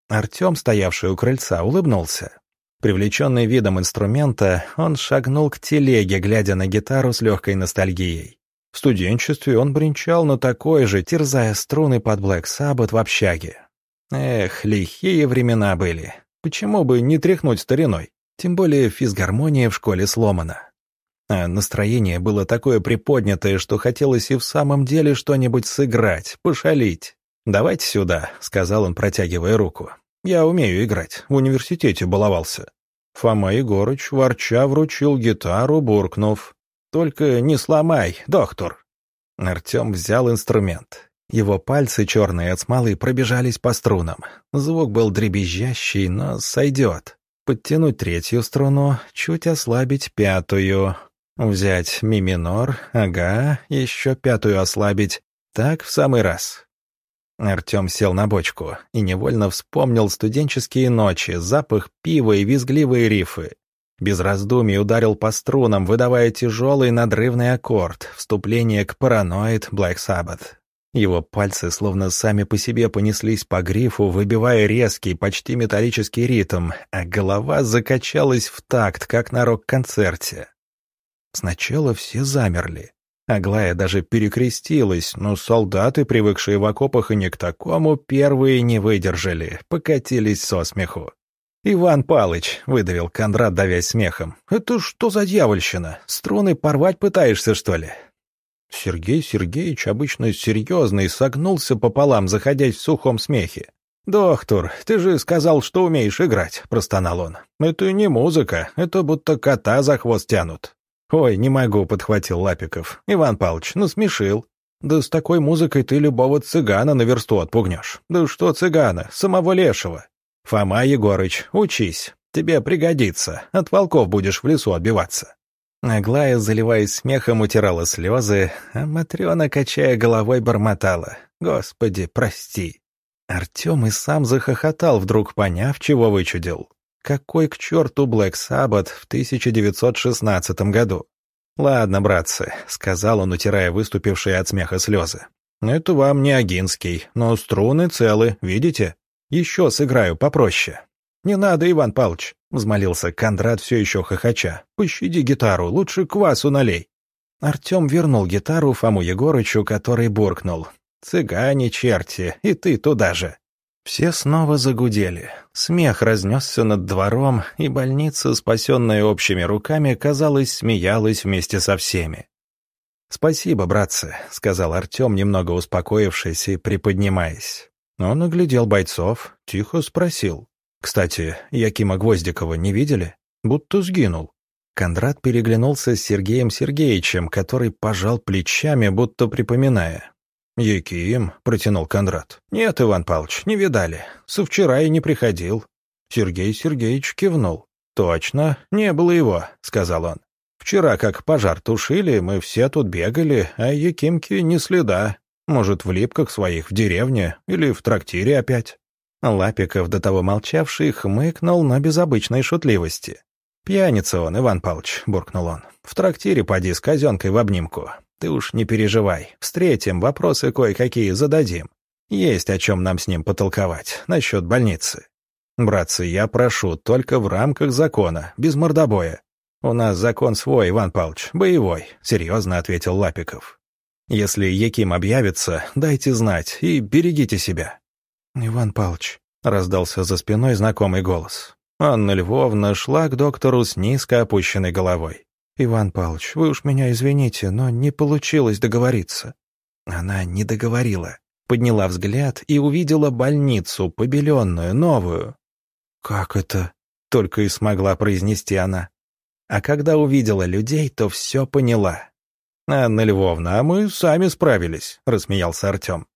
Артем, стоявший у крыльца, улыбнулся. Привлеченный видом инструмента, он шагнул к телеге, глядя на гитару с легкой ностальгией. В студенчестве он бренчал на такой же, терзая струны под Black Sabbath в общаге. Эх, лихие времена были. Почему бы не тряхнуть стариной? Тем более физгармония в школе сломана. А настроение было такое приподнятое, что хотелось и в самом деле что-нибудь сыграть, пошалить. «Давайте сюда», — сказал он, протягивая руку. «Я умею играть, в университете баловался». Фома Егорыч, ворча, вручил гитару, буркнув. «Только не сломай, доктор». Артем взял инструмент. Его пальцы, черные от смолы, пробежались по струнам. Звук был дребезжащий, но сойдет. Подтянуть третью струну, чуть ослабить пятую. Взять ми минор, ага, еще пятую ослабить. Так в самый раз. Артем сел на бочку и невольно вспомнил студенческие ночи, запах пива и визгливые рифы. Без раздумий ударил по струнам, выдавая тяжелый надрывный аккорд, вступление к «Параноид» Black Sabbath. Его пальцы словно сами по себе понеслись по грифу, выбивая резкий, почти металлический ритм, а голова закачалась в такт, как на рок-концерте. Сначала все замерли. Аглая даже перекрестилась, но солдаты, привыкшие в окопах и не к такому, первые не выдержали, покатились со смеху. «Иван Палыч», — выдавил Кондрат, давясь смехом, — «это что за дьявольщина? Струны порвать пытаешься, что ли?» Сергей Сергеевич, обычно серьезный, согнулся пополам, заходясь в сухом смехе. «Доктор, ты же сказал, что умеешь играть», — простонал он. «Это не музыка, это будто кота за хвост тянут». «Ой, не могу», — подхватил Лапиков. «Иван Павлович, ну смешил». «Да с такой музыкой ты любого цыгана на версту отпугнешь». «Да что цыгана, самого лешего». «Фома Егорыч, учись, тебе пригодится, от волков будешь в лесу отбиваться». Аглая, заливаясь смехом, утирала слезы, а Матрена, качая головой, бормотала. «Господи, прости!» Артем и сам захохотал, вдруг поняв, чего вычудил. Какой к черту Блэк Саббат в 1916 году? «Ладно, братцы», — сказал он, утирая выступившие от смеха слезы. «Это вам не Агинский, но струны целы, видите? Еще сыграю попроще». «Не надо, Иван Павлович», — взмолился Кондрат все еще хохоча. «Пощади гитару, лучше квасу налей». Артем вернул гитару Фому Егорычу, который буркнул. «Цыгане черти, и ты туда же». Все снова загудели. Смех разнесся над двором, и больница, спасенная общими руками, казалось, смеялась вместе со всеми. «Спасибо, братцы», — сказал Артем, немного успокоившись и приподнимаясь. Он оглядел бойцов, тихо спросил. Кстати, Якима Гвоздикова не видели? Будто сгинул. Кондрат переглянулся с Сергеем Сергеевичем, который пожал плечами, будто припоминая. «Яким?» — протянул Кондрат. «Нет, Иван Павлович, не видали. Со вчера и не приходил». Сергей Сергеевич кивнул. «Точно, не было его», — сказал он. «Вчера, как пожар тушили, мы все тут бегали, а Якимки ни следа. Может, в липках своих в деревне или в трактире опять». Лапиков, до того молчавший, хмыкнул, но без обычной шутливости. «Пьяница он, Иван Павлович», — буркнул он. «В трактире поди с казенкой в обнимку. Ты уж не переживай. Встретим, вопросы кое-какие зададим. Есть о чем нам с ним потолковать насчет больницы. Братцы, я прошу, только в рамках закона, без мордобоя. У нас закон свой, Иван Павлович, боевой», — серьезно ответил Лапиков. «Если Яким объявится, дайте знать и берегите себя». «Иван Павлович», — раздался за спиной знакомый голос. Анна Львовна шла к доктору с низко опущенной головой. «Иван Павлович, вы уж меня извините, но не получилось договориться». Она не договорила. Подняла взгляд и увидела больницу, побеленную, новую. «Как это?» — только и смогла произнести она. А когда увидела людей, то все поняла. «Анна Львовна, а мы сами справились», — рассмеялся Артем.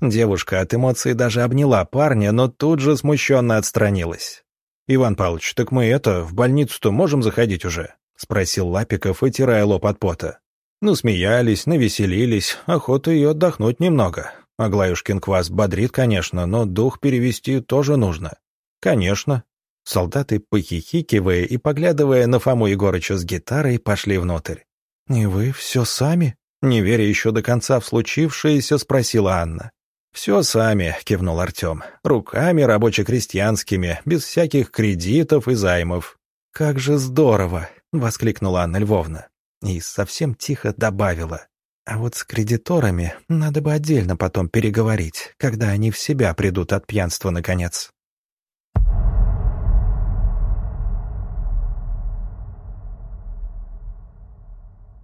Девушка от эмоций даже обняла парня, но тут же смущенно отстранилась. «Иван Павлович, так мы это, в больницу-то можем заходить уже?» — спросил Лапиков, вытирая лоб от пота. Ну, смеялись, навеселились, охота и отдохнуть немного. Аглаюшкин квас бодрит, конечно, но дух перевести тоже нужно. Конечно. Солдаты, похихикивая и поглядывая на Фому Егорыча с гитарой, пошли внутрь. «И вы все сами?» Не веря еще до конца в случившееся, спросила Анна. «Все сами», — кивнул Артем. «Руками рабоче-крестьянскими, без всяких кредитов и займов». «Как же здорово!» — воскликнула Анна Львовна. И совсем тихо добавила. «А вот с кредиторами надо бы отдельно потом переговорить, когда они в себя придут от пьянства, наконец».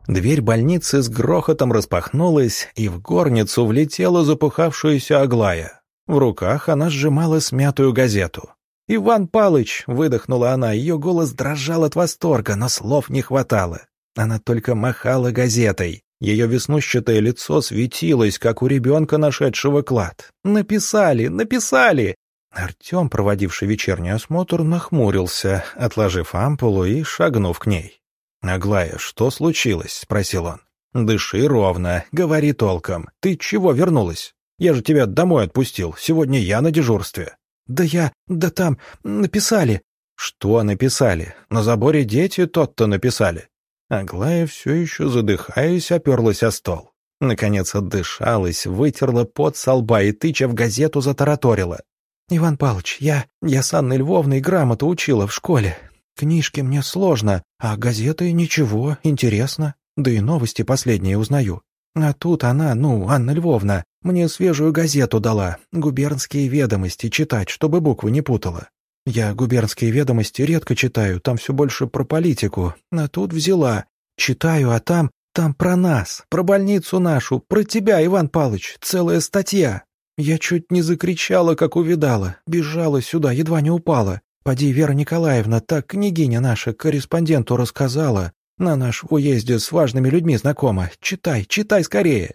Дверь больницы с грохотом распахнулась, и в горницу влетела запыхавшаяся Аглая. В руках она сжимала смятую газету. «Иван Палыч!» — выдохнула она, ее голос дрожал от восторга, но слов не хватало. Она только махала газетой. Ее веснущатое лицо светилось, как у ребенка, нашедшего клад. «Написали! Написали!» Артем, проводивший вечерний осмотр, нахмурился, отложив ампулу и шагнув к ней. «Аглая, что случилось?» — спросил он. «Дыши ровно, говори толком. Ты чего вернулась? Я же тебя домой отпустил, сегодня я на дежурстве». «Да я... да там... написали». «Что написали? На заборе дети тот-то написали». Аглая, все еще задыхаясь, оперлась о стол. Наконец отдышалась, вытерла пот со лба и, тыча в газету, затараторила. «Иван Павлович, я... я с Анной Львовной грамоту учила в школе. Книжки мне сложно, а газеты ничего, интересно. Да и новости последние узнаю. А тут она, ну, Анна Львовна, мне свежую газету дала, губернские ведомости читать, чтобы буквы не путала. Я губернские ведомости редко читаю, там все больше про политику, а тут взяла. Читаю, а там, там про нас, про больницу нашу, про тебя, Иван Палыч, целая статья. Я чуть не закричала, как увидала, бежала сюда, едва не упала. Поди, Вера Николаевна, так княгиня наша корреспонденту рассказала. На наш уезде с важными людьми знакома. Читай, читай скорее.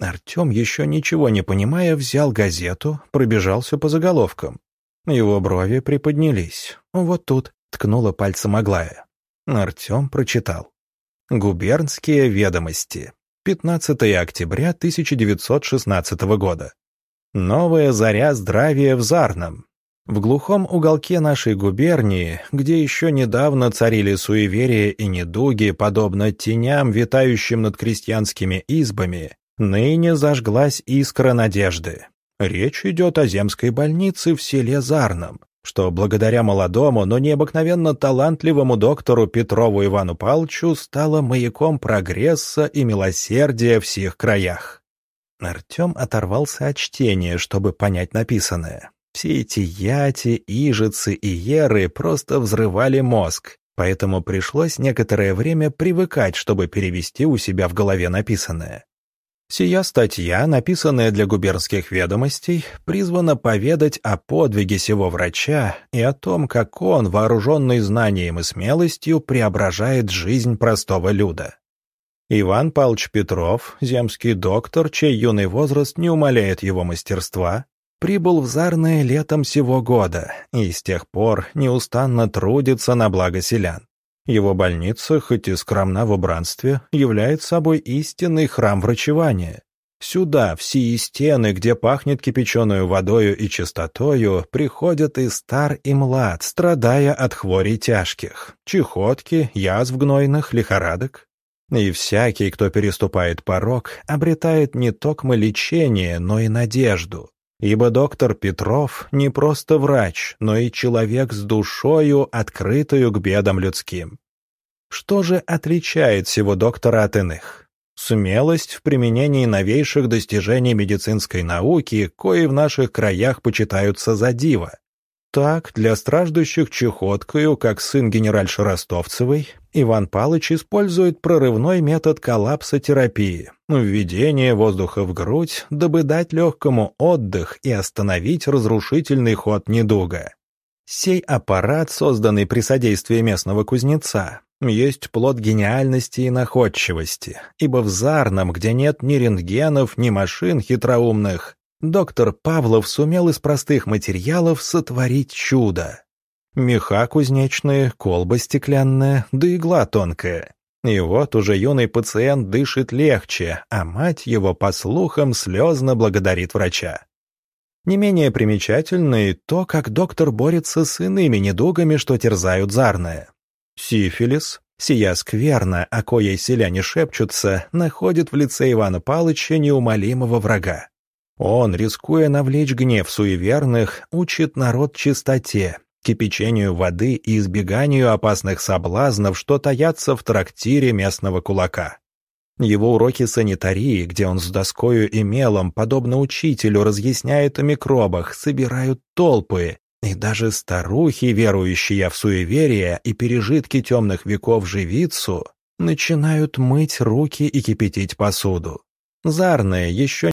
Артем, еще ничего не понимая, взял газету, пробежался по заголовкам. Его брови приподнялись. «Вот тут», — ткнула пальцем Аглая. Артем прочитал. «Губернские ведомости. 15 октября 1916 года. Новая заря здравия в Зарном. В глухом уголке нашей губернии, где еще недавно царили суеверия и недуги, подобно теням, витающим над крестьянскими избами, ныне зажглась искра надежды. Речь идет о земской больнице в селе Зарном, что благодаря молодому, но необыкновенно талантливому доктору Петрову Ивану Палчу стало маяком прогресса и милосердия в всех краях. Артем оторвался от чтения, чтобы понять написанное. Все эти яти, ижицы и еры просто взрывали мозг, поэтому пришлось некоторое время привыкать, чтобы перевести у себя в голове написанное. Сия статья, написанная для губернских ведомостей, призвана поведать о подвиге сего врача и о том, как он, вооруженный знанием и смелостью, преображает жизнь простого люда. Иван Павлович Петров, земский доктор, чей юный возраст не умаляет его мастерства, прибыл в Зарное летом сего года и с тех пор неустанно трудится на благо селян. Его больница, хоть и скромна в убранстве, является собой истинный храм врачевания. Сюда, в сии стены, где пахнет кипяченую водою и чистотою, приходят и стар, и млад, страдая от хворей тяжких, чехотки, язв гнойных, лихорадок. И всякий, кто переступает порог, обретает не только лечение, но и надежду. Ибо доктор Петров не просто врач, но и человек с душою, открытую к бедам людским. Что же отличает всего доктора от иных? Смелость в применении новейших достижений медицинской науки, кои в наших краях почитаются за диво. Так, для страждущих чехоткою, как сын генеральши Ростовцевой, Иван Палыч использует прорывной метод коллапсотерапии, введение воздуха в грудь, дабы дать легкому отдых и остановить разрушительный ход недуга. Сей аппарат, созданный при содействии местного кузнеца, есть плод гениальности и находчивости, ибо в Зарном, где нет ни рентгенов, ни машин хитроумных, доктор Павлов сумел из простых материалов сотворить чудо. Меха кузнечные, колба стеклянная, да игла тонкая. И вот уже юный пациент дышит легче, а мать его, по слухам, слезно благодарит врача. Не менее примечательно и то, как доктор борется с иными недугами, что терзают зарное. Сифилис, сия скверна, о коей селяне шепчутся, находит в лице Ивана Палыча неумолимого врага. Он, рискуя навлечь гнев суеверных, учит народ чистоте, кипячению воды и избеганию опасных соблазнов, что таятся в трактире местного кулака. Его уроки санитарии, где он с доскою и мелом, подобно учителю, разъясняет о микробах, собирают толпы, и даже старухи, верующие в суеверие и пережитки темных веков живицу, начинают мыть руки и кипятить посуду. Зарные, еще